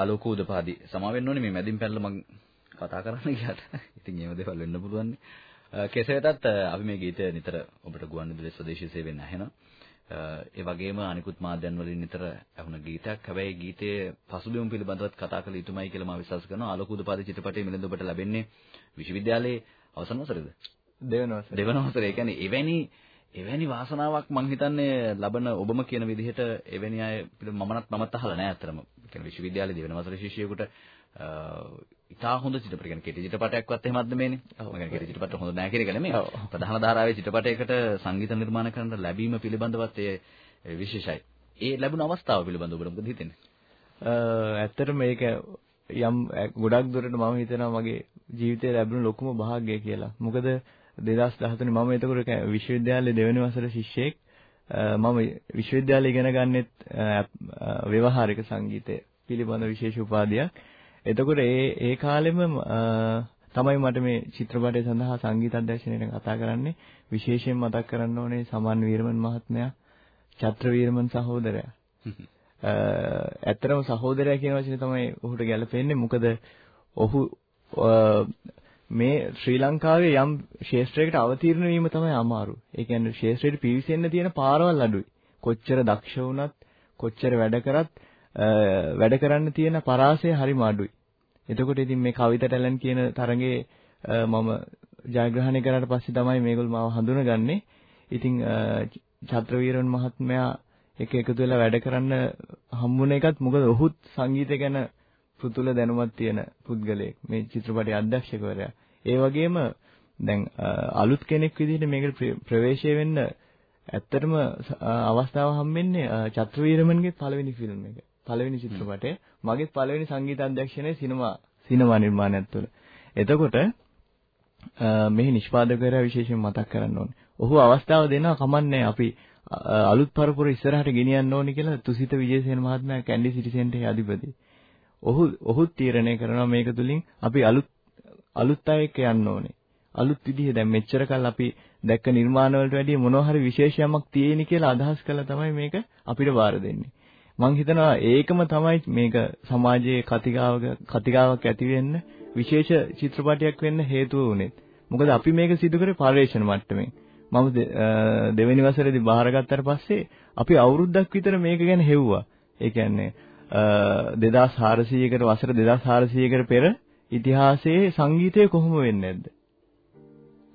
C: ආලෝක උදපාදි සමා වෙන්න ඕනේ මේ මැදින් පැනලා මම කතා කරන්න ගියාට. ඉතින් ඒව දේවල් වෙන්න පුළුවන්. කෙසේ වෙතත් අපි මේ ගීතය නිතර ඔබට ගුවන්විදුලි ස්වදේශීය සේවයෙන් ඇහෙනවා. ඒ වගේම අනිකුත් මාධ්‍යන් වලින් නිතර ඇහුණ ගීතයක්. හැබැයි ගීතයේ පසුබිම පිළිබඳවත් කතා කළ යුතුමයි කියලා මම විශ්වාස කරනවා. ආලෝක උදපාදි චිත්‍රපටයේ මිලින්ද ඔබට ලැබෙන්නේ විශ්වවිද්‍යාලයේ අවසන් වසරේද?
F: දෙවන වසරේ.
C: දෙවන වසරේ. කියන්නේ එවැනි එවැනි වාසනාවක් මං හිතන්නේ ලබන ඔබම කියන විදිහට එවැනි අය පිළිබඳ මමත් මමත් අහලා නැහැ අතරම. කියන්නේ විශ්වවිද්‍යාලයේ දෙවන වසරේ ශිෂ්‍යයෙකුට ඉතා හොඳ චිත්‍රපට කියන්නේ කෙටි චිත්‍රපටයක්වත් එහෙමත් නෙමෙයිනේ. ඔව්. මම කෙටි චිත්‍රපට හොඳ නැහැ කියන එක නෙමෙයි. ප්‍රධාන ධාරාවේ චිත්‍රපටයකට සංගීත නිර්මාණ කරන්න ලැබීම පිළිබඳවත් ඒ විශේෂයි. ඒ ලැබුණ අවස්ථාව පිළිබඳව ඔබට මොකද හිතෙන්නේ?
F: ඇත්තටම මේක යම් ගොඩක් දුරට මම හිතනවා මගේ ජීවිතේ ලැබුණු ලොකුම භාග්යය කියලා. මොකද 2013 මම එතකොට විශ්වවිද්‍යාලයේ දෙවෙනි වසරේ ශිෂ්‍යෙක්. මම විශ්වවිද්‍යාලේ ඉගෙන ගන්නෙත් ව්‍යවහාරික සංගීතය පිළිබඳ විශේෂ උපාධියක්. එතකොට ඒ ඒ කාලෙම තමයි මට මේ චිත්‍රපටය සඳහා සංගීත අධ්‍යක්ෂණයට කතා කරන්නේ විශේෂයෙන් මතක් කරන්න ඕනේ සමන් වීරමන් මහත්මයා චත්‍ර වීරමන් සහෝදරයා. ඇත්තටම සහෝදරයා කියන වචනේ තමයි ඔහුට ගැලපෙන්නේ. මොකද ඔහු මේ ශ්‍රී ලංකාවේ යම් ශාස්ත්‍රයකට අවතීර්ණ වීම තමයි අමාරු. ඒ කියන්නේ ශාස්ත්‍රයට පිවිසෙන්න තියෙන පාරවල් අඩුයි. කොච්චර දක්ෂ වුණත් කොච්චර වැඩ කරත් වැඩ කරන්න තියෙන පරාසය හරිම අඩුයි. එතකොට ඉතින් මේ කවිත ටැලන්ට් කියන තරඟේ මම ජයග්‍රහණය කරාට පස්සේ තමයි මේගොල්ලෝ මාව හඳුනගන්නේ. ඉතින් චත්‍රවීරන් මහත්මයා එක එකතු වෙලා වැඩ කරන්න හම්බුන එකත් මොකද ඔහුත් සංගීතය ගැන පෘතුල දැනුමක් තියෙන පුද්ගලයෙක් මේ චිත්‍රපටයේ අධ්‍යක්ෂකවරයා. ඒ වගේම දැන් අලුත් කෙනෙක් විදිහට මේකට ප්‍රවේශය වෙන්න ඇත්තටම අවස්ථාව හම්බෙන්නේ චත්‍රවීරමන්ගේ පළවෙනි ෆිල්ම් එක. පළවෙනි චිත්‍රපටය. මගේ පළවෙනි සංගීත අධ්‍යක්ෂණය සිනමා සිනමා නිර්මාණයක් තුළ. එතකොට මෙහි නිෂ්පාදකවරයා විශේෂයෙන් මතක් කරන්න ඕනේ. ඔහු අවස්ථාව දෙනවා කමන්නේ අපි අලුත් පරපුර ඉස්සරහට ගෙනියන්න ඕනි කියලා තුසිත විජේසේන මහත්මයා කැන්ඩි සිටි සෙන්ටරේ අධිපති. ඔහු ඔහු තීරණය කරනවා මේක තුලින් අපි අලුත් අලුත් අය එක්ක යන්න ඕනේ. අලුත් විදිහේ දැන් මෙච්චර කල් අපි දැක්ක නිර්මාණ වලට වැඩිය මොනවා හරි විශේෂයක් තියෙන කියලා අදහස් කළා තමයි මේක අපිට බාර දෙන්නේ. මම හිතනවා ඒකම තමයි මේක සමාජයේ කතිකාවක කතිකාවක් ඇති වෙන්න විශේෂ චිත්‍රපටයක් වෙන්න හේතුව වුනේ. මොකද අපි මේක සිදු කරේ පරිශ්‍රණ මට්ටමේ. මම දෙවෙනි වසරේදී බාරගත්තට පස්සේ අපි අවුරුද්දක් විතර මේක ගැන හෙව්වා. ඒ කියන්නේ 2400කට වසර 2400කට පෙර ඉතිහාසයේ සංගීතය කොහොම වෙන්නේ නැද්ද?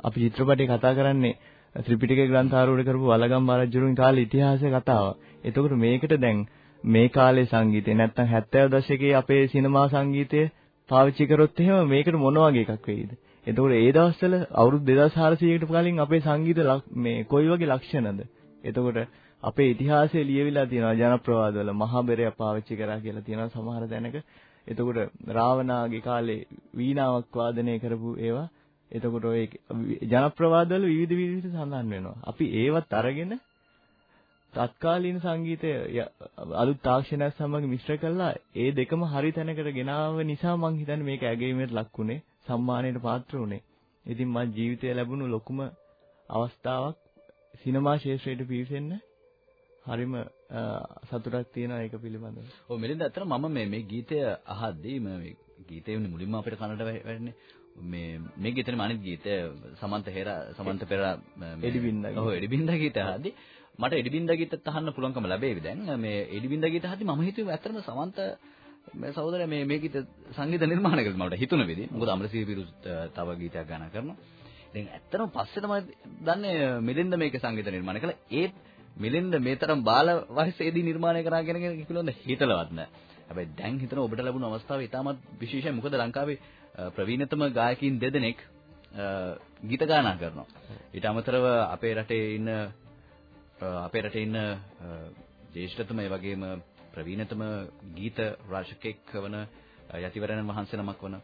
F: අපි චිත්‍රපටයේ කතා කරන්නේ ත්‍රිපිටක ග්‍රන්ථාරූඪ කරපු වලගම් රජුරුන් කාලේ ඉතිහාසයේ කතාව. එතකොට මේකට දැන් මේ කාලේ සංගීතය නැත්තම් 70 දශකයේ අපේ සිනමා සංගීතය පාවිච්චි කරොත් එහෙම මේකට මොන වගේ එකක් වෙයිද? එතකොට ඒ දවස්වල අවුරුදු 2400කට කලින් අපේ සංගීත මේ කොයි වගේ ලක්ෂණද? එතකොට අපේ ඉතිහාසයේ ලියවිලා තියෙනවා ජනප්‍රවාදවල මහබෙරය පාවිච්චි කරා කියලා තියෙනවා සමහර තැනක. එතකොට රාවණාගේ කාලේ වීණාවක් වාදනය කරපු ඒවා එතකොට ඔය ජනප්‍රවාදවල විවිධ විවිධ සඳහන් වෙනවා. අපි ඒවත් අරගෙන තත්කාලීන සංගීතය අලුත් තාක්ෂණයක් සමග මිශ්‍ර කළා ඒ දෙකම හරි තැනකට ගෙනාව නිසා මං හිතන්නේ මේක ඇගීමට ලක්ුණේ සම්මානයට පාත්‍ර වුණේ. ඉතින් මම ජීවිතයේ ලැබුණු ලොකුම අවස්ථාවක් සිනමා ශාස්ත්‍රයට පිවිසෙන්න හරිම සතුටක් තියෙනවා ඒක පිළිබඳව.
C: ඔව් මෙලින්ද අතන මම මේ මේ ගීතය අහද්දී මේ ගීතය මුලින්ම අපිට කනට වැටෙන්නේ. මේ මේ ගීතේ අනිත් ගීතය සමන්ත හේරා සමන්ත පෙරා
F: එඩිබින්දා
C: ඔව් එඩිබින්දා ගීතය අහද්දී මට එඩිබින්දා ගීතත් අහන්න පුළුවන්කම ලැබෙවි දැන් මේ එඩිබින්දා ගීත අහද්දී මම හිතුවේ ඇත්තටම සමන්ත මේ සහෝදරයා මේ මේ ගීත සංගීත නිර්මාණය කළා මට හිතුණ වෙදී මොකද අමරසිරි පිරු තව ගීතයක් ගාන කරනවා. ඉතින් ඇත්තටම පස්සේ තමයි දන්නේ මිලින්ද මේක සංගීත නිර්මාණය කළා. ඒත් මිලින්ද මේ තරම් බාල වයසේදී නිර්මාණය කරා කියන එක කිලොන්ද හිතලවත් නෑ. හැබැයි දැන් හිතන ඔබට ලැබුණ අවස්ථාව ඉතාමත් විශේෂයි. මොකද ලංකාවේ ප්‍රවීණතම ගායකයින් දෙදෙනෙක් ගීත ගායනා කරනවා. ඊට අමතරව අපේ රටේ ඉන්න
G: අපේ රටේ ඉන්න ජේෂ්ඨතම ඒ වගේම ප්‍රවීණතම ගීත රචකෙක් වන යතිවරණන් වහන්සේ නමක් වන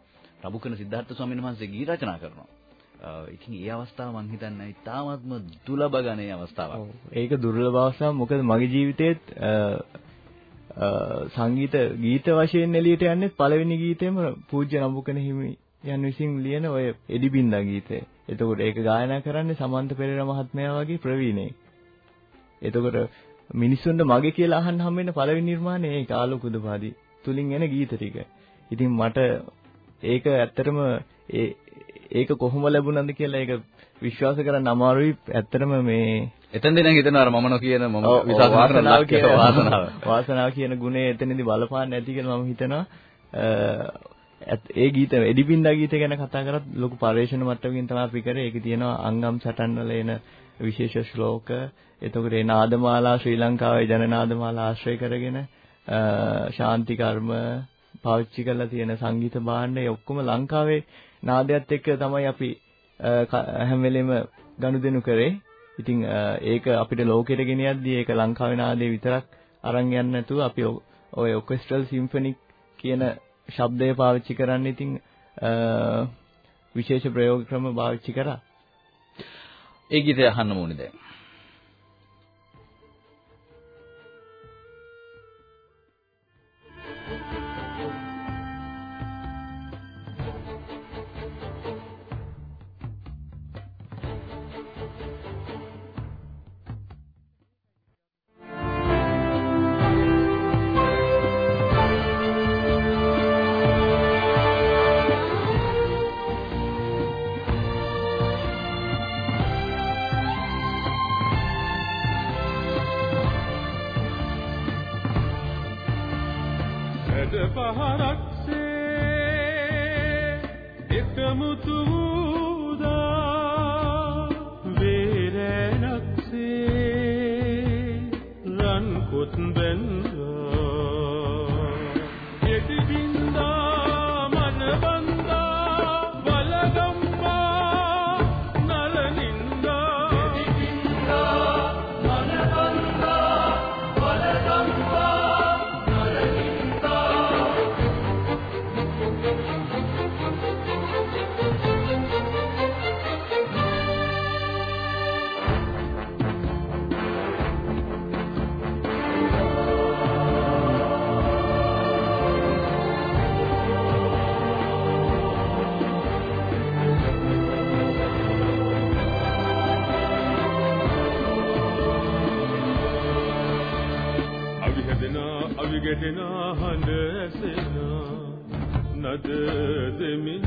G: රබුකන සිද්ධාර්ථ ස්වාමීන් වහන්සේ ගී රචනා කරනවා. ඉතින් ඒ අවස්ථාව මම හිතන්නේ ඉතාමත්ම දුලබ ගණේ අවස්ථාවක්.
F: ඒක දුර්ලභ අවස්ථාවක් මොකද මගේ ජීවිතේත් සංගීත ගීත වශයෙන් එළියට යන්නේ පළවෙනි ගීතේම පූජ්‍ය නම්බුකන හිමි යන් විසින් ලියන ඔය එඩිබින්දා ගීතය. එතකොට ඒක ගායනා කරන්නේ සමන්ත පෙරේර මහත්මයා වගේ ප්‍රවීණෙක්. එතකොට මිනිස්සුන්ට මගේ කියලා අහන්න හම් වෙන පළවෙනි නිර්මාණය ඒක ආලෝකුදපාදී තුලින් එන ගීත ටික. ඉතින් මට ඒක ඇත්තටම ඒ ඒක කොහොම ලැබුණාද කියලා ඒක විශ්වාස කරන්න අමාරුයි. ඇත්තටම මේ
G: එතෙන්දී නම් හිතනවා මම නොකියන මම
F: විශ්වාස කියන වාසනාව. වාසනාව කියන ගුණය එතනදී බලපාන්න ඇති කියලා මම හිතනවා. ඒ ගීත එඩිපින්දා ගීත ගැන කතා කරත් ලොකු පරිශ්‍රණ මට්ටමකින් තමයි අපි කරේ. ඒකේ තියෙනවා අංගම් සටන් වල එන විශේෂ ශ්ලෝක. එතකොට ඒ නාදමාලා ශ්‍රී ලංකාවේ ජනනාදමාලා ආශ්‍රය කරගෙන ශාන්ති කර්ම පාවිච්චි කරලා තියෙන සංගීත භාණ්ඩ ඔක්කොම ලංකාවේ නාදයත් එක්ක තමයි අපි හැම වෙලෙම ගනුදෙනු කරේ. ඉතින් ඒක අපිට ලෝකෙට ගෙනියද්දී ඒක ලංකාවේ නාදේ විතරක් අරන් යන්නේ නැතුව අපි ඔය ඔකෙස්ට්‍රල් සිම්ෆොනික් කියන ශබ්දය පාවිච්චි කරන්න ඉතින් විශේෂ ප්‍රයෝග ක්‍රම පාවිච්චි කරා.
G: ඒ ගීතය අහන්න ඕනේ දැන්. පහරක්සේ එතමුතු වූදා වේරණක්සේ රන් කොත්බ නද දෙමි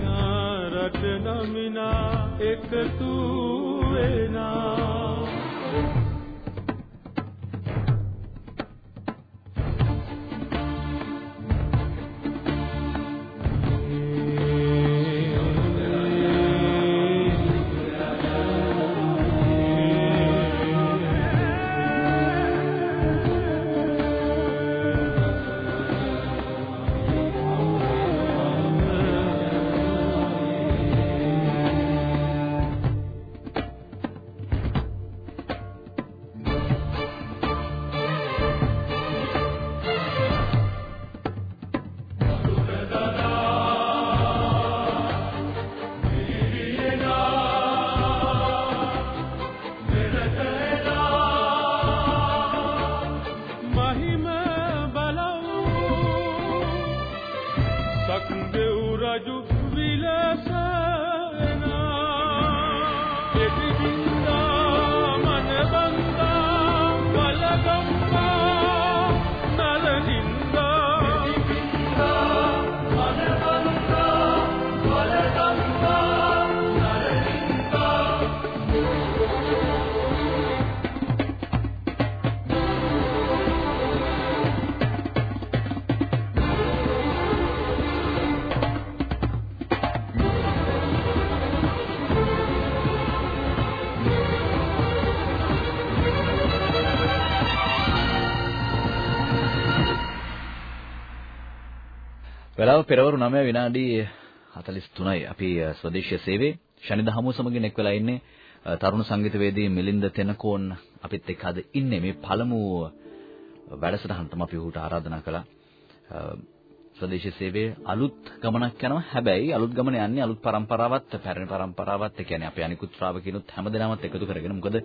G: වේලාව පෙරවරු 9 විනාඩි 43යි. අපි ස්වදේශීය සේවයේ ශනි දහමුව සමගින් එක් වෙලා ඉන්නේ
C: තරුණ සංගීතවේදී මිලින්ද තෙනකෝන් අපිත් එක්ක අද ඉන්නේ මේ පළමු වැඩසටහන තමයි අපි ඔහුට ආරාධනා කළා. ස්වදේශීය සේවයේ අලුත් ගමනක් යනවා. හැබැයි අලුත් ගමන යන්නේ අලුත් પરම්පරාවත්, පැරණි પરම්පරාවත්, ඒ කියන්නේ අපේ අනිකුත් ශ්‍රාවකිනුත් හැමදෙනාමත් එකතු කරගෙන. මොකද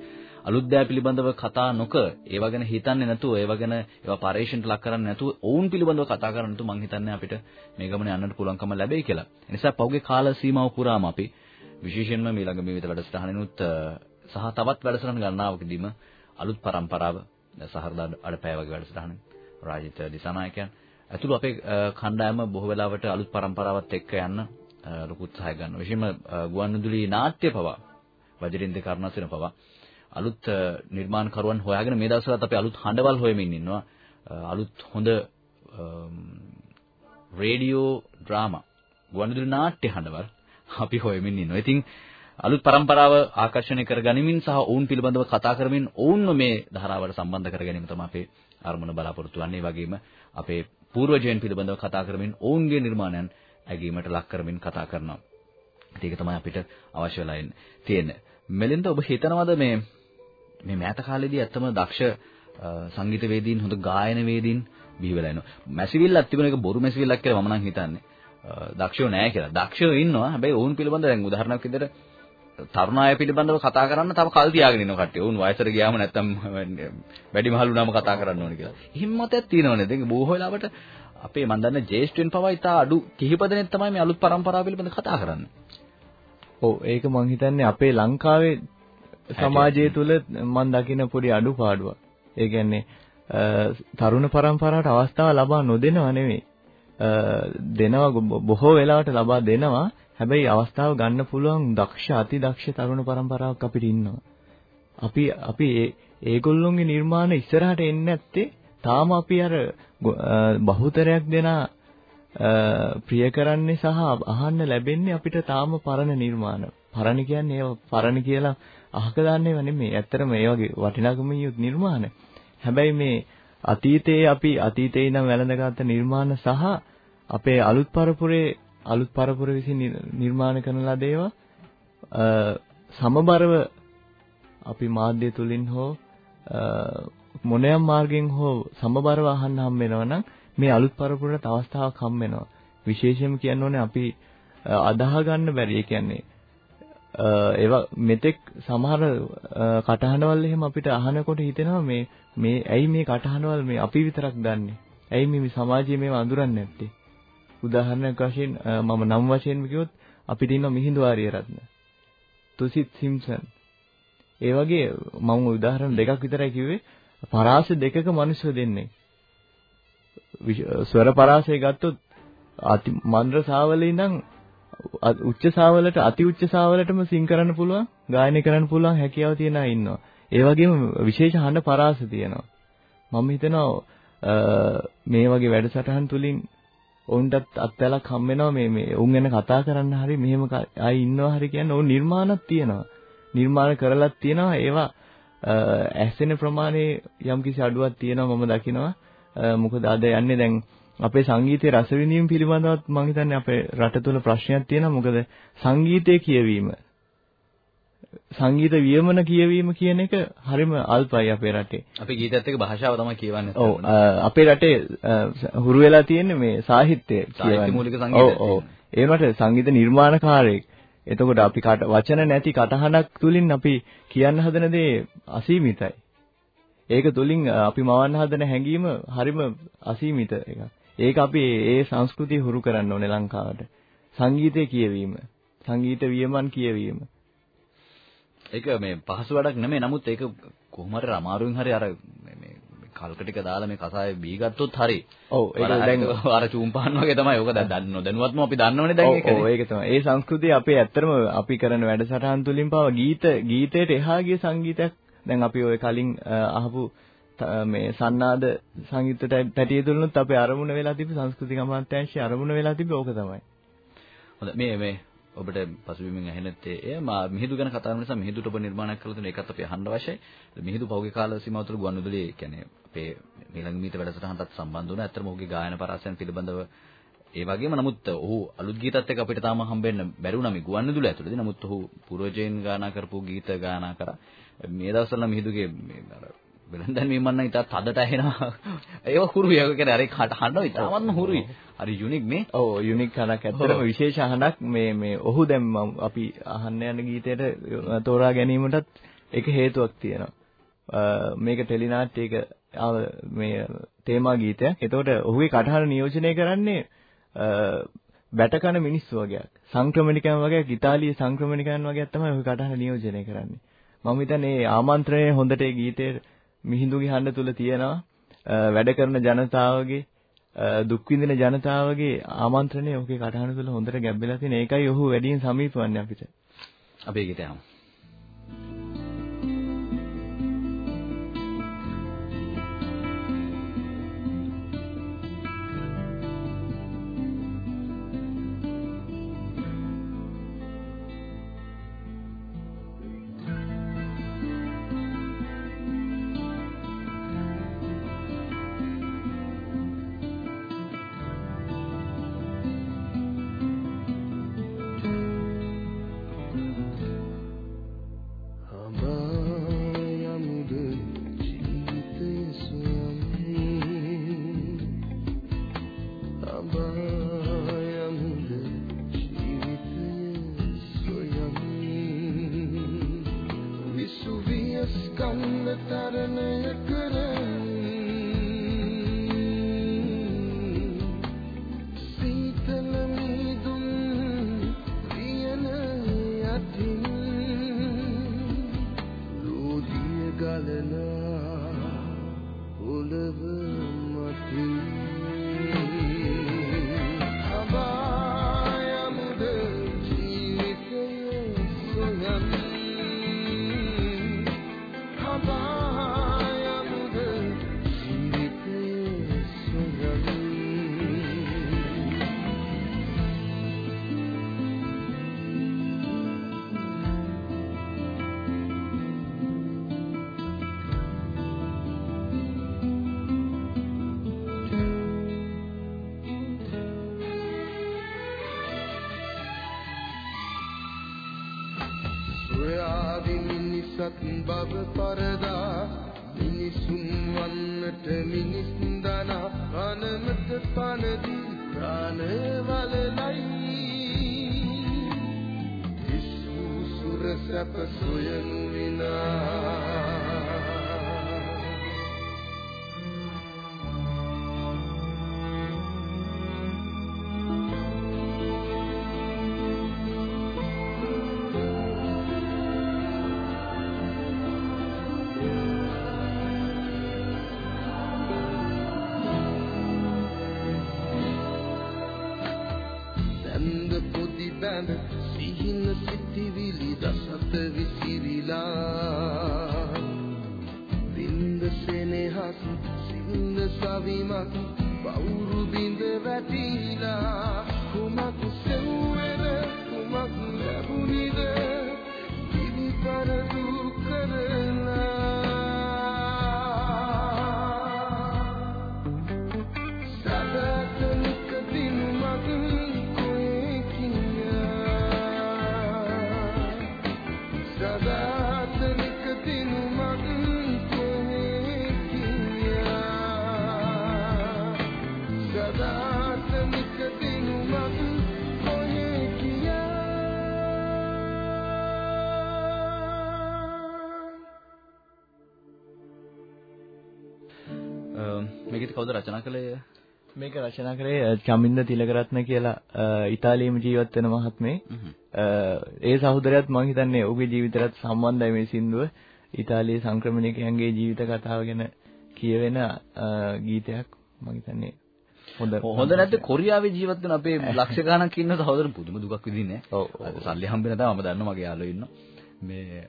C: අලුත් දෑ පිළිබඳව කතා නොකර ඒව ගැන හිතන්නේ නැතුව ඒව ගැන ඒව පරේෂණට ලක් කරන්නේ නැතුව ඔවුන් පිළිබඳව කතා කරන්නේ නැතුව මම හිතන්නේ අපිට මේ ගමන යන්නට පුළුවන්කම ලැබෙයි කියලා. ඒ නිසා පහුගිය කාල සීමාව පුරාම අපි විශේෂයෙන්ම මේ ළඟ මේ විත වැඩසටහනිනුත් සහ තවත් වැඩසටහන් ගණනාවකදීම අලුත් પરම්පරාව සහරදා අඩපෑ වගේ වැඩසටහන රාජිත දිසානායකයන් ඇතුළු අපේ කණ්ඩායම බොහෝ වෙලාවට අලුත් પરම්පරාවත් එක්ක යන්න ලොකු උත්සාහයක් ගන්නවා. විශේෂයෙන්ම ගුවන්විදුලි නාට්‍ය පවා වජිරින්ද කරුණාසේන පවා අලුත් නිර්මාණකරුවන් හොයාගෙන මේ දවස්වලත් අපි අලුත් හඬවල් හොයමින් ඉන්නවා. අලුත් හොඳ රේඩියෝ ඩ්‍රාමා ගුවන්විදුලි නාට්‍ය හඬවල් අපි හොයමින් ඉන්නවා. ඉතින් අලුත් પરම්පරාව ආකර්ෂණය කරගනිමින් සහ ඔවුන් පිළිබඳව කතා කරමින් ඔවුන්ව මේ ධාරාවට සම්බන්ධ කර ගැනීම තමයි අපේ අරමුණ බලාපොරොත්තු වෙන්නේ. වගේම අපේ පූර්වජයන් පිළිබඳව කතා කරමින් ඔවුන්ගේ නිර්මාණයන් ඇගීමට ලක් කරමින් කතා කරනවා. ඒක තමයි අපිට අවශ්‍ය වෙලා තියෙන්නේ. මෙලින්ද ඔබ හිතනවද මේ මේ මෑත කාලේදී ඇත්තම දක්ෂ සංගීතවේදීන් හොඳ ගායන වේදීන් බිහි වෙලා ඉනවා. මැසිවිල්ලක් තිබුණ එක බොරු මැසිවිල්ලක් කියලා මම නම් හිතන්නේ. දක්ෂයෝ නැහැ කියලා. දක්ෂයෝ ඉන්නවා. හැබැයි ඔවුන් පිළිබඳව දැන් උදාහරණයක් විදිහට තරුණ අය පිළිබඳව කතා කරන්න තව කල් තියාගෙන ඉන්න කට්ටිය. උන් වයසට ගියාම නැත්තම් වැඩි මහලු වුණාම කතා කරන්න ඕනේ කියලා. එහෙම මතයක් තියෙනවනේ. දැන් බොහෝ වෙලාවට අපේ මන් දන්න ජේෂ්ඨයන් පවා ඉතා අඩු කිහිප දෙනෙක් තමයි මේ අලුත් પરම්පරාව පිළිබඳව කතා කරන්නේ.
F: ඔව් ඒක මං හිතන්නේ අපේ ලංකාවේ සමාජය තුළ මම දකින පොඩි අඩුපාඩුවක්. ඒ කියන්නේ තරුණ පරම්පරාවට අවස්ථාව ලබා නොදෙනව නෙවෙයි. දෙනවා බොහෝ වෙලාවට ලබා දෙනවා. හැබැයි අවස්ථාව ගන්න පුළුවන් දක්ෂ අති දක්ෂ තරුණ පරම්පරාවක් අපිට ඉන්නවා. අපි අපි ඒගොල්ලොන්ගේ නිර්මාණ ඉස්සරහට එන්නේ නැත්තේ තාම අපි අර බහුතරයක් දෙනා ප්‍රිය කරන්නේ සහ අහන්න ලැබෙන්නේ අපිට තාම පරණ නිර්මාණ. පරණ කියන්නේ පරණ කියලා අහක දාන්නේව නෙමෙයි. ඇත්තටම ඒ වගේ වටිනාකම යුත් නිර්මාණ. හැබැයි මේ අතීතයේ අපි අතීතේ ඉඳන් වැළඳගත් නිර්මාණ සහ අපේ අලුත් පරපුරේ අලුත් පරපුර විසින් නිර්මාණ කරන ලද ඒවා සමබරව අපි මාධ්‍ය තුලින් හෝ මොනෑම් මාර්ගෙන් හෝ සමබරව අහන්න හම් වෙනවා නම් මේ අලුත් පරපුරට අවස්ථාවක් හම් වෙනවා විශේෂයෙන්ම කියන්න ඕනේ අපි අදාහ ගන්න බැරි ඒ කියන්නේ ඒවා මෙතෙක් සමහර කටහඬවල් එහෙම අපිට අහනකොට හිතෙනවා මේ මේ ඇයි මේ කටහඬවල් මේ අපි විතරක් දන්නේ? ඇයි මේ සමාජයේ මේවා අඳුරන්නේ නැත්තේ? උදාහරණයක් වශයෙන් මම නම් වශයෙන්ම කිව්වොත් අපිට ඉන්න මිහිඳු ආරියරත්න තුසිත් සිම්සන් ඒ වගේ මම උදාහරණ දෙකක් විතරයි කිව්වේ. පරාස දෙකක මිනිස්සු දෙන්නේ. ස්වර පරාසය ගත්තොත් අති මන්ද්‍ර සාවලේ ඉඳන් උච්ච සාවලට අති උච්ච සාවලටම සිං කරන්න පුළුවන් ගායනය කරන්න පුළුවන් හැකියාව තියන අය ඉන්නවා ඒ වගේම විශේෂ හඬ පරාස තියෙනවා මම හිතනවා මේ වගේ වැඩසටහන් තුලින් ඔවුන්ටත් අත්වැලක් හම් වෙනවා මේ මේ ඔවුන් ගැන කතා කරන්න හරි මෙහෙම අය ඉන්නවා හරි කියන්නේ ඔවුන් නිර්මාණක් තියෙනවා. නිර්මාණ කරලත් තියෙනවා ඒවා ඇස්සෙන ප්‍රමාණයේ යම්කිසි අඩුවක් තියෙනවා මම දකිනවා. මොකද අද යන්නේ දැන් අපේ සංගීතයේ රස විඳීම පිළිබඳවත් මම හිතන්නේ අපේ රට තුල ප්‍රශ්නයක් තියෙනවා. මොකද සංගීතයේ කියවීම සංගීත වියමන කියවීම කියන එක හරිම අල්පයි අපේ රටේ.
C: අපේ ගීතයත් එක්ක භාෂාව තමයි කියවන්නේ.
F: ඔව් අපේ රටේ හුරු වෙලා තියෙන්නේ මේ සාහිත්‍ය
C: සාහිත්‍ය මූලික සංගීතය.
F: ඔව් ඔව්. ඒ වුණාට සංගීත නිර්මාණකාරයෙක්. එතකොට අපි වචන නැති කටහඬක් තුලින් අපි කියන්න හදන දේ අසීමිතයි. ඒක තුලින් අපි මවන්න හදන හැඟීම හරිම අසීමිත එකක්. ඒක අපි ඒ සංස්කෘතිය හුරු කරන්න ඕනේ ලංකාවට. සංගීතය කියවීම, සංගීත වියමන් කියවීම.
C: ඒක මේ පහසු වැඩක් නෙමෙයි. නමුත් ඒක කොහොම හරි අමාරුවෙන් හරි අර මේ කල්ක ටික දාලා මේ කසාය බී ගත්තොත් හරි.
F: ඔව් ඒක දැන්
C: අර චූම්පහන් වගේ තමයි. ඕක දැන් නොදැනුවත්ම අපි දන්නවනේ දැන් ඒක.
F: ඔව් ඒක තමයි. ඒ සංස්කෘතිය අපේ ඇත්තටම අපි කරන වැඩසටහන් තුලින් පාව ගීත ගීතයට එහා ගිය සංගීතයක් දැන් අපි ඔය කලින් අහපු මේ සන්නාද සංගීත පැටිය තුලනොත් අපේ අරමුණ වෙලා තිබි සංස්කෘතික අමාත්‍යාංශයේ අරමුණ වෙලා තිබි ඕක තමයි.
C: හොඳ මේ මේ ඔබට පසුබිමින් ඇහෙනත් එය මා මිහිඳු ගැන කතා කරන නිසා මිහිඳුට ඔබ නිර්මාණයක් කළ තුන ඒකත් අපි අහන්න අවශ්‍යයි. මිහිඳු පෞගේ කාල සීමාව තුළ ගුවන්විදුලියේ කියන්නේ අපේ මීළඟ මීට වැඩසටහනටත් සම්බන්ධ වුණා. ඇත්තටම ඔහුගේ ගායන පරාසයන් පිළිබඳව ඒ වගේම නමුත් ඔහු අලුත් ගීතත් එක්ක අපිට තාම හම්බෙන්න බැරි වුණා මේ ගුවන්විදුලි ඇතුළේදී. නමුත් ඔහු පූර්වජයන් ගායනා කරපු ගීත ගායනා කරා. මේ දවස්වල නම් මිහිඳුගේ මේ අර වෙනදන් මේ මන්න ඉතා තදට ඇහෙනවා. ඒව හුරුයි. ඒක කියන්නේ අර කට හඬ ඉතාමත්ම හුරුයි. හරි යුනික් මේ.
F: ඔව් යුනික් හඬක් ඇත්තටම විශේෂ හඬක් මේ මේ ඔහු දැන් අපි අහන්න යන ගීතයට තෝරා ගැනීමටත් ඒක හේතුවක් තියෙනවා. මේක ටෙලිනාට්‍යයක මේ තේමා ගීතයක්. එතකොට ඔහුගේ කටහඬ නියෝජනය කරන්නේ බැටකන මිනිස්සු වගේක්. සංක්‍රමණිකයන් වගේක් ඉතාලියේ සංක්‍රමණිකයන් වගේක් තමයි ඔහු කටහඬ නියෝජනය කරන්නේ. මම හිතන්නේ ආමන්ත්‍රණය හොඳට ඒ ගීතේ මිහිඳුගේ හඬ තුල තියෙනවා. වැඩ කරන ජනතාවගේ දුක් විඳින ජනතාවගේ ආමන්ත්‍රණය ඔහුගේ කටහඬ තුල හොඳට ගැඹෙලා තියෙන. ඒකයි ඔහු වැඩියෙන් සමීප වන්නේ අපිට.
C: අපේ ගීතයම.
H: බව
C: මේකෙත්
F: මේක රචනා කරේ චමින්ද තිලකරත්න කියලා ඉතාලියේම ජීවත් වෙන මහත්මේ. ඒ සහෝදරයාත් මම හිතන්නේ ඔහුගේ ජීවිතයත් සම්බන්ධයි මේ සින්දුව. ඉතාලියේ සංක්‍රමණිකයන්ගේ ජීවිත කතාව ගැන කියවෙන ගීතයක් මම හිතන්නේ
C: හොඳ හොඳ නැත්නම් කොරියාවේ ජීවත් වෙන අපේ ලක්ෂ ගණනක් ඉන්න සහෝදර පුදුම දුකක් විඳින්නේ. ඔව්. සල්ලි හම්බෙන්න තමයි මම දන්නවා මගේ යාළුවෝ ඉන්නවා. මේ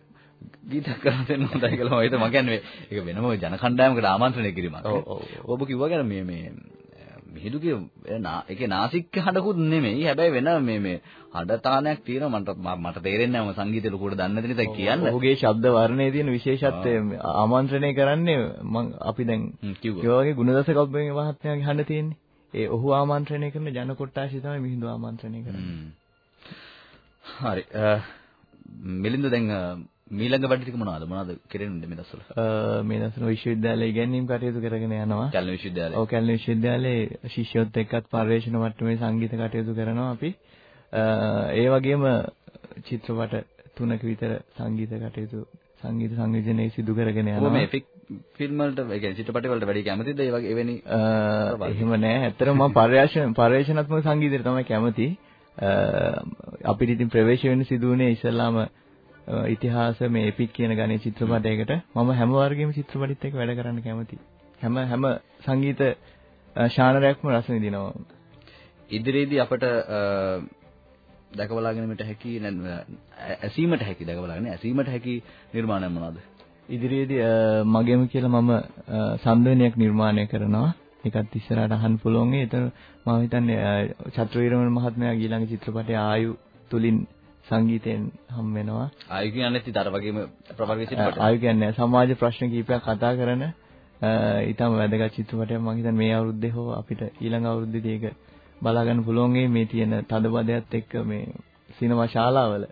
C: ගීතයක් කරන්න දෙන්න හොඳයි කියලා මම හිතුවා. මම කියන්නේ ඒක වෙනම ජන කණ්ඩායමකට ආමන්ත්‍රණය කිරීමක්. ඔව් ඔව්. ඔබ කිව්වා කියන මේ මේ මිහිඳුගේ ඒකේ නාසික හඬකුත් නෙමෙයි. හැබැයි වෙන මේ මේ හඬ තානයක් තියෙනවා මට මට තේරෙන්නේ නැහැ මම සංගීතය ලොකුවට දන්නේ නැති නිසා කියන්න.
F: ඔහුගේ ශබ්ද වර්ණයේ තියෙන විශේෂත්වය ආමන්ත්‍රණය කරන්නේ මම අපි දැන් කිව්වා වගේ ගුණදස කබ්බේ මහත්මයාගේ හඬ තියෙන්නේ. ඒ ඔහු ආමන්ත්‍රණය කරන ජන කොට්ටාශය තමයි මිහිඳු ආමන්ත්‍රණය කරන්නේ.
C: හරි. මිලින්ද දැන් මීළඟ වැඩ ටික මොනවද? මොනවද කෙරෙන්නේ මේ දවස්වල?
F: අ, මේ දවස්වල විශ්වවිද්‍යාලයේ ඉගෙනීම් කටයුතු කරගෙන යනවා.
C: කැලණි විශ්වවිද්‍යාලයේ.
F: ඔව් කැලණි විශ්වවිද්‍යාලයේ ශිෂ්‍යයොත් එක්කත් පර්යේෂණ මට්ටමේ සංගීත කටයුතු කරනවා අපි. ඒ වගේම චිත්‍රපට තුනක විතර සංගීත කටයුතු සංගීත සංයෝජනයේ සිදු කරගෙන යනවා.
C: මේ එපික් ෆිල්ම් වලට ඒ කියන්නේ චිත්‍රපට වලට වැඩි කැමතිද? ඒ වගේ එවැනි
F: අ, එහෙම නෑ. ඇත්තටම මම පර්යේෂණ පර්යේෂණාත්මක සංගීතයට තමයි කැමති. අ, අපිට ඉතින් ප්‍රවේශ වෙන්න සිදු වුණේ ඉස්සල්ලාම ඉතිහාස මේ එපික් කියන ගණේ චිත්‍රපටයකට මම හැම වර්ගෙම චිත්‍රපටිත් එක්ක වැඩ කරන්න කැමතියි. හැම හැම සංගීත ශානරයක්ම රස විඳිනවා.
C: ඉදිරියේදී අපට දැකබලාගෙනමට හැකි ඇසීමට හැකි දැකබලාගෙන ඇසීමට හැකි නිර්මාණයක් මොනවද?
F: ඉදිරියේදී මගේම කියලා මම අ, සංදවනයක් නිර්මාණය කරනවා. ඒකත් ඉස්සරහට අහන්න පුළුවන්. ඒතර මම හිතන්නේ අ, චත්‍රවීරමන මහත්මයාගේ ඊළඟ චිත්‍රපටයේ ආයු තුලින් සංගීතයෙන් හම් වෙනවා.
C: ආයු කියන්නේ ඉතින් අර වගේම ප්‍රවර්ග චිත්‍රපට.
F: ආයු කියන්නේ සමාජ ප්‍රශ්න කීපයක් කතා කරන ඊටම වැදගත් චිත්‍රපටයක් මම හිතන්නේ මේ අවුරුද්දේ හෝ අපිට ඊළඟ අවුරුද්දේදී ඒක බලා ගන්න පුළුවන් මේ තියෙන තදබදයත් එක්ක මේ සිනමා ශාලාවල.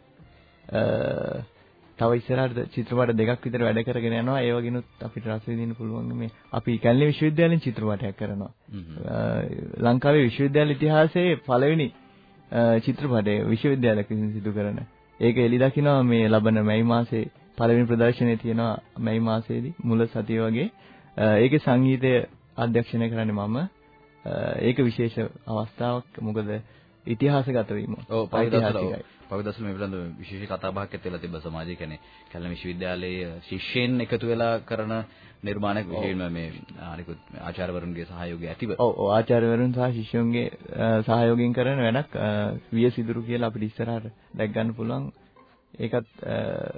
F: තව ඉස්සරහට චිත්‍රපට දෙකක් විතර වැඩ කරගෙන යනවා. ඒ වගේනුත් අපිට රස විඳින්න පුළුවන් මේ අපි කැලණි විශ්වවිද්‍යාලයෙන් චිත්‍රපටයක් කරනවා. ලංකාවේ විශ්වවිද්‍යාල ඉතිහාසයේ පළවෙනි චිත්‍රපටය විශ්වවිද්‍යාලයක් විසින් සිදු කරන. ඒක එළි දකිනවා මේ ලබන මැයි මාසේ පළවෙනි ප්‍රදර්ශනය තියෙනවා මැයි මාසයේදී මුල සතිය වගේ. ඒකේ සංගීතය අධ්‍යක්ෂණය කරන්නේ මම. ඒක විශේෂ අවස්ථාවක්. මොකද ඉතිහාසගත වීම.
C: ඔව් පවිදසල පවිදසල මේ පිළිබඳව විශේෂ කතා බහක් ඇතුළත තිබ්බ සමාජය කියන්නේ කැලණ විශ්වවිද්‍යාලයේ ශිෂ්‍යයන් එකතු වෙලා කරන නිර්මාණයක් විශේෂයෙන්ම මේ අනිකුත් ආචාර්යවරුන්ගේ සහයෝගය ඇතිව.
F: ඔව් ඔව් ආචාර්යවරුන් සහ ශිෂ්‍යයන්ගේ සහයෝගයෙන් කරන වැඩක් විය සිදුරු කියලා අපිට ඉස්සරහට දැක් ගන්න පුළුවන්. ඒකත්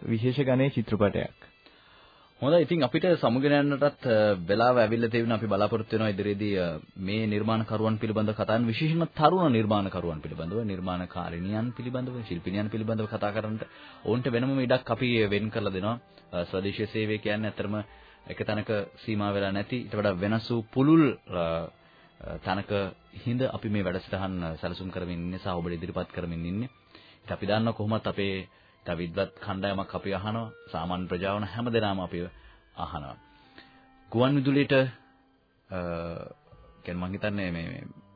F: විශේෂ ගණයේ චිත්‍රපටයක්.
C: හොඳයි ඉතින් අපිට සමුගෙන යන්නටත් වෙලාව ඇවිල්ලා තියෙනවා අපි බලාපොරොත්තු වෙනවා ඉදිරියේදී මේ නිර්මාණකරුවන් පිළිබඳව කතා කරන විශේෂයෙන්ම තරුණ නිර්මාණකරුවන් පිළිබඳව නිර්මාණකාරිනියන් පිළිබඳව ශිල්පිනියන් පිළිබඳව කතා කරන්නට ඔවුන්ට වෙනම ඉඩක් අපි වෙන් කරලා දෙනවා ස්වදේශීය සේවය කියන්නේ ඇත්තටම එක තැනක සීමා වෙලා නැති. ඊට වඩා වෙනස් වූ පුළුල් තැනක හිඳ අපි මේ වැඩසටහන් සැලසුම් කරමින් ඉන්නේ සහ ඔබට ඉදිරිපත් කරමින් ඉන්නේ. ඉතින් අපි දන්නවා කොහොමත් අපේ තව විද්වත් කණ්ඩායමක් අපි අහනවා. සාමාන්‍ය ප්‍රජාවන හැමදෙනාම අපි අහනවා. ගුවන් විදුලියට අ කියන්නේ මම හිතන්නේ මේ මේ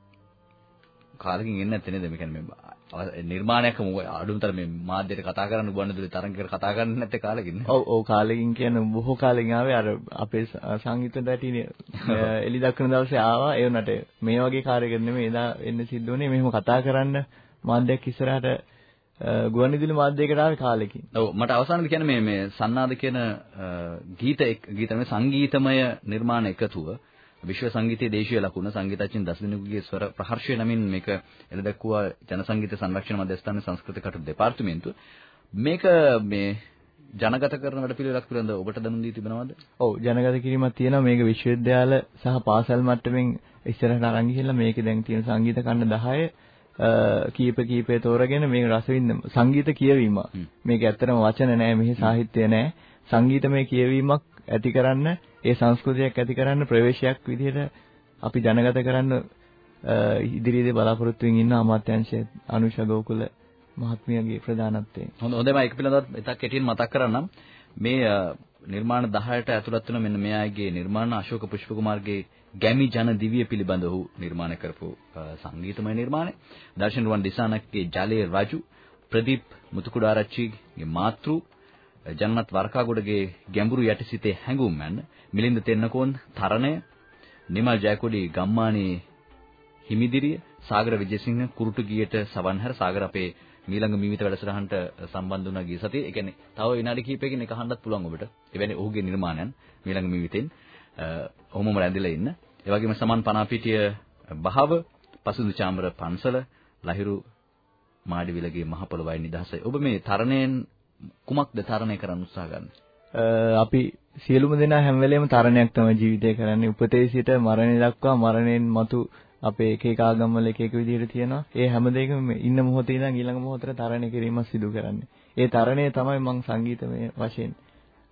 C: කාලෙකින් එන්නේ නැත්තේ නේද? මේ කියන්නේ මේ නිර්මාණයක් අඩුමතර මේ මාධ්‍යයට කතා කරන්න ගුවන් විදුලි තරංගයකට කතා කරන්නේ නැත්තේ කාලෙකින්
F: ඔව් ඔව් කාලෙකින් කියන්නේ බොහෝ කාලෙකින් ආවේ අර අපේ සංගීත දැටිනේ එලි දක්වන දවසේ ආවා. ඒ උනට මේ වගේ කාර්යයකට නෙමෙයි එදා එන්න සිද්ධ වුණේ. මෙහෙම කතා කරන්න මාධ්‍යයක් ඉස්සරහට ගුවන්විදුලි මාධ්‍යයකට ආවේ කාලෙකින්.
C: ඔව් මට අවසානයේදී කියන්නේ මේ මේ සන්නාද කියන ගීත ගීත මේ සංගීතමය නිර්මාණ එකතුව විශ්ව සංගීතයේ දේශීය ලකුණ සංගීතඥ දසදිනෙකුගේ ස්වර ප්‍රහර්ෂය නමින් මේක එළදැක්වුවා ජන සංගීත සංරක්ෂණ මධ්‍යස්ථානයේ සංස්කෘතික කටයුතු දෙපාර්තමේන්තුව. මේක මේ ජනගත කරන වැඩ පිළිවෙලක් පිළිබඳව ඔබට දැනුම් දී තිබෙනවද?
F: ඔව් ජනගත කිරීමක් තියෙනවා මේක විශ්වවිද්‍යාල සහ පාසල් මට්ටමින් ඉස්සරහට අරන් ගිහිල්ලා මේකේ දැන් තියෙන සංගීත කණ්ඩ 10 කීප කීපේ තෝරගෙන මේක රසවින්ද සංගීත කියවීම. මේක ඇත්තටම වචන නෑ මෙහි සාහිත්‍ය නෑ. සංගීතමය කියවීමක් ඇති කරන්න ඒ සංස්කෘතියක් ඇති කරන්න ප්‍රවේශයක් විදිහට අපි ජනගත කරන්න ඉදිරියේදී බලාපොරොත්තු වෙමින් ඉන්න අමාත්‍යාංශයේ අනුෂ ගෝකුල මහත්මියගේ ප්‍රධානත්වයෙන්.
C: හොඳ හොඳයි මම ඒක පිළිබඳව ඉතින් කෙටියෙන් මතක් කරන්නම්. මේ නිර්මාණ 10ට ඇතුළත් වෙන මෙන්න මෙයාගේ නිර්මාණ අශෝක පුෂ්ප කුමාර්ගේ ගැමි ජන දිව්‍ය පිළිබඳ වූ නිර්මාණ කරපු සංගීතමය නිර්මාණය. දර්ශන රුවන් දිසානක්ගේ ජලයේ රජු ප්‍රදීප් මුතුකුඩාරච්චිගේ මාතෘ ජනනත් වරකාගොඩගේ ගැඹුරු යටිසිතේ හැඟුම් යන මිලින්ද තෙන්නකෝන් තරණය නිමල් ජයකොඩි ගම්මානේ හිමිදිරිය සාගර විජේසිංහ කුරුටු ගියට සවන්හර සාගර අපේ මීළඟ මීවිත වැඩසටහනට සම්බන්ධ වුණා ගිය සතියේ. ඒ කියන්නේ තව විනාඩි කිහිපයකින් එක අහන්නත් පුළුවන් ඔබට. එවැනි ඔහුගේ නිර්මාණයන් මීළඟ මීවිතෙන් ඔහොමම රැඳිලා ඉන්න. ඒ වගේම සමන් පනාපිටිය බහව, පසුදු චාමර පන්සල, ලහිරු මාඩිවිලගේ මහ පොළොවයි නිදහසයි. ඔබ මේ තරණයෙන් කුමක්ද තරණය කරන්න උත්සාහ ගන්නේ?
F: අපි සියලුම දෙනා හැම වෙලේම තරණයක් තමයි ජීවිතේ කරන්නේ. උපතේ සිට මරණය දක්වා මරණයෙන් මතු අපේ එක එක ආගම්වල එක එක විදිහට තියෙනවා. ඒ හැම දෙයකම ඉන්න මොහොතේ ඉඳන් ඊළඟ මොහොතට තරණය කිරීමක් සිදු කරන්නේ. ඒ තරණය තමයි මම සංගීතමය වශයෙන්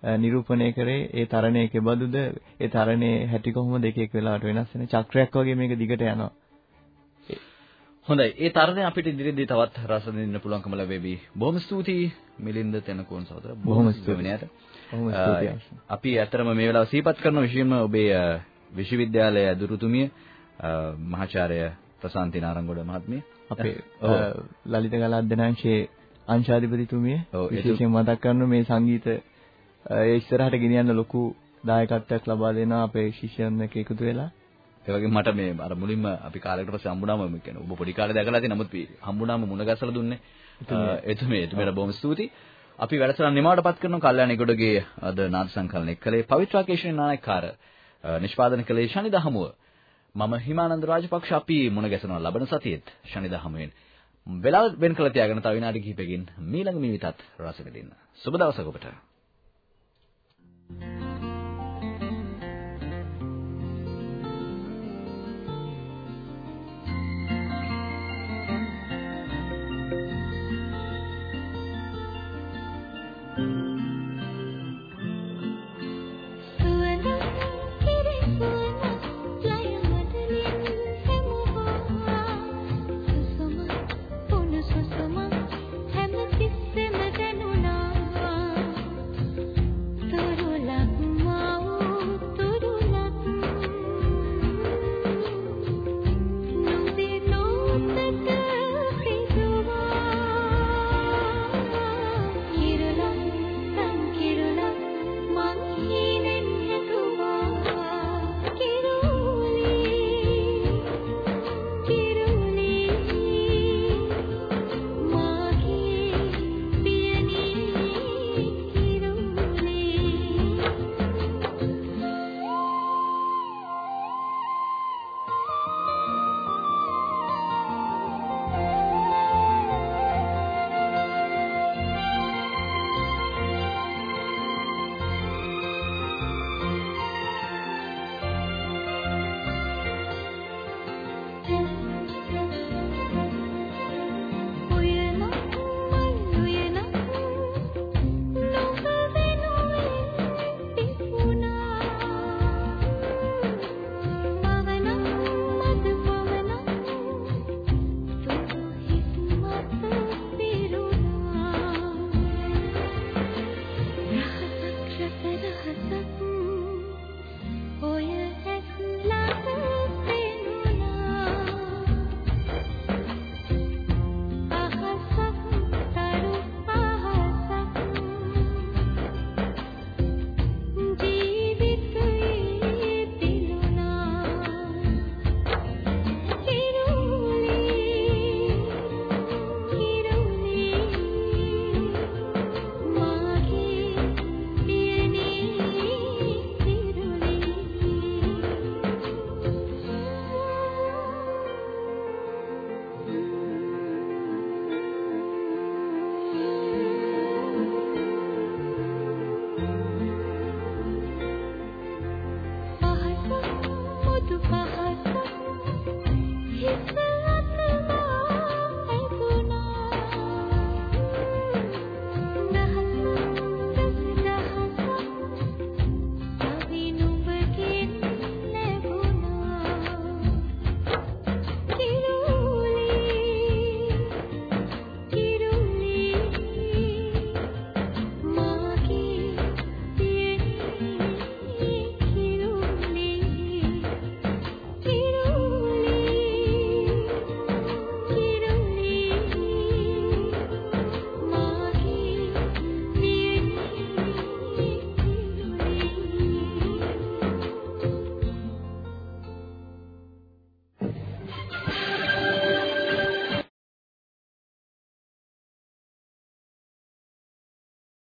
F: නිරූපණය කරේ. ඒ තරණය කෙබඳුද? ඒ තරණයේ හැටි කොහොමද එක එක වෙලාවට වෙනස් වෙන චක්‍රයක් වගේ මේක දිගට යනවා.
C: හොඳයි. ඒ තරණය අපිට ඉදිරියේදී තවත් රස විඳින්න පුළුවන්කම ලැබෙවි. බොහොම ස්තුතියි මිලින්ද තෙනකෝන් සහෝදර.
F: බොහොම ස්තුතියි. බොහොම ස්තුතියි.
C: අපි ඇත්තරම මේ වෙලාව සිහිපත් කරන විශේෂයෙන්ම ඔබේ විශ්වවිද්‍යාලයේ අදුරුතුමිය මහාචාර්ය ප්‍රශාන්ති නාරංගොඩ මහත්මිය.
F: අපේ ලලිත කලා අධ්‍යනාංශයේ අංශාධිපතිතුමිය විශේෂයෙන් මතක් කරන මේ සංගීත ඒ ඉස්සරහට ගෙනියන්න ලොකු දායකත්වයක් ලබා දෙනවා අපේ ශිෂ්‍යයන් එක්ක එකතු වෙලා.
C: ඒ වගේම මට මේ අර මුලින්ම අපි කාලයකට පස්සේ හම්බුනාම මේ කියන්නේ ඔබ පොඩි කාලේ දැකලා තියෙන නමුත් හම්බුනාම මුණ ගැසලා දුන්නේ. එතුමේ එතුමේට බොහොම ස්තුතියි. අපි වැඩසටහන නිමාවටපත් කරන කල්යාණ ඒගොඩගේ අද නාට්‍ය සංකලනය කළේ පවිත්‍රාකේෂණ නායකකාර නිෂ්පාදන කළේ ශනිද හමුව. මම හිමානන්ද රාජපක්ෂ අපි මුණ ගැසෙනවා ලබන සතියේත් ශනිද හමුවෙන්. වෙලාව වෙන් කළ තියාගෙන තව විනාඩි කිහිපයකින් මීළඟ මිවිතත් රස විඳින්න. සුබ දවසක් ඔබට.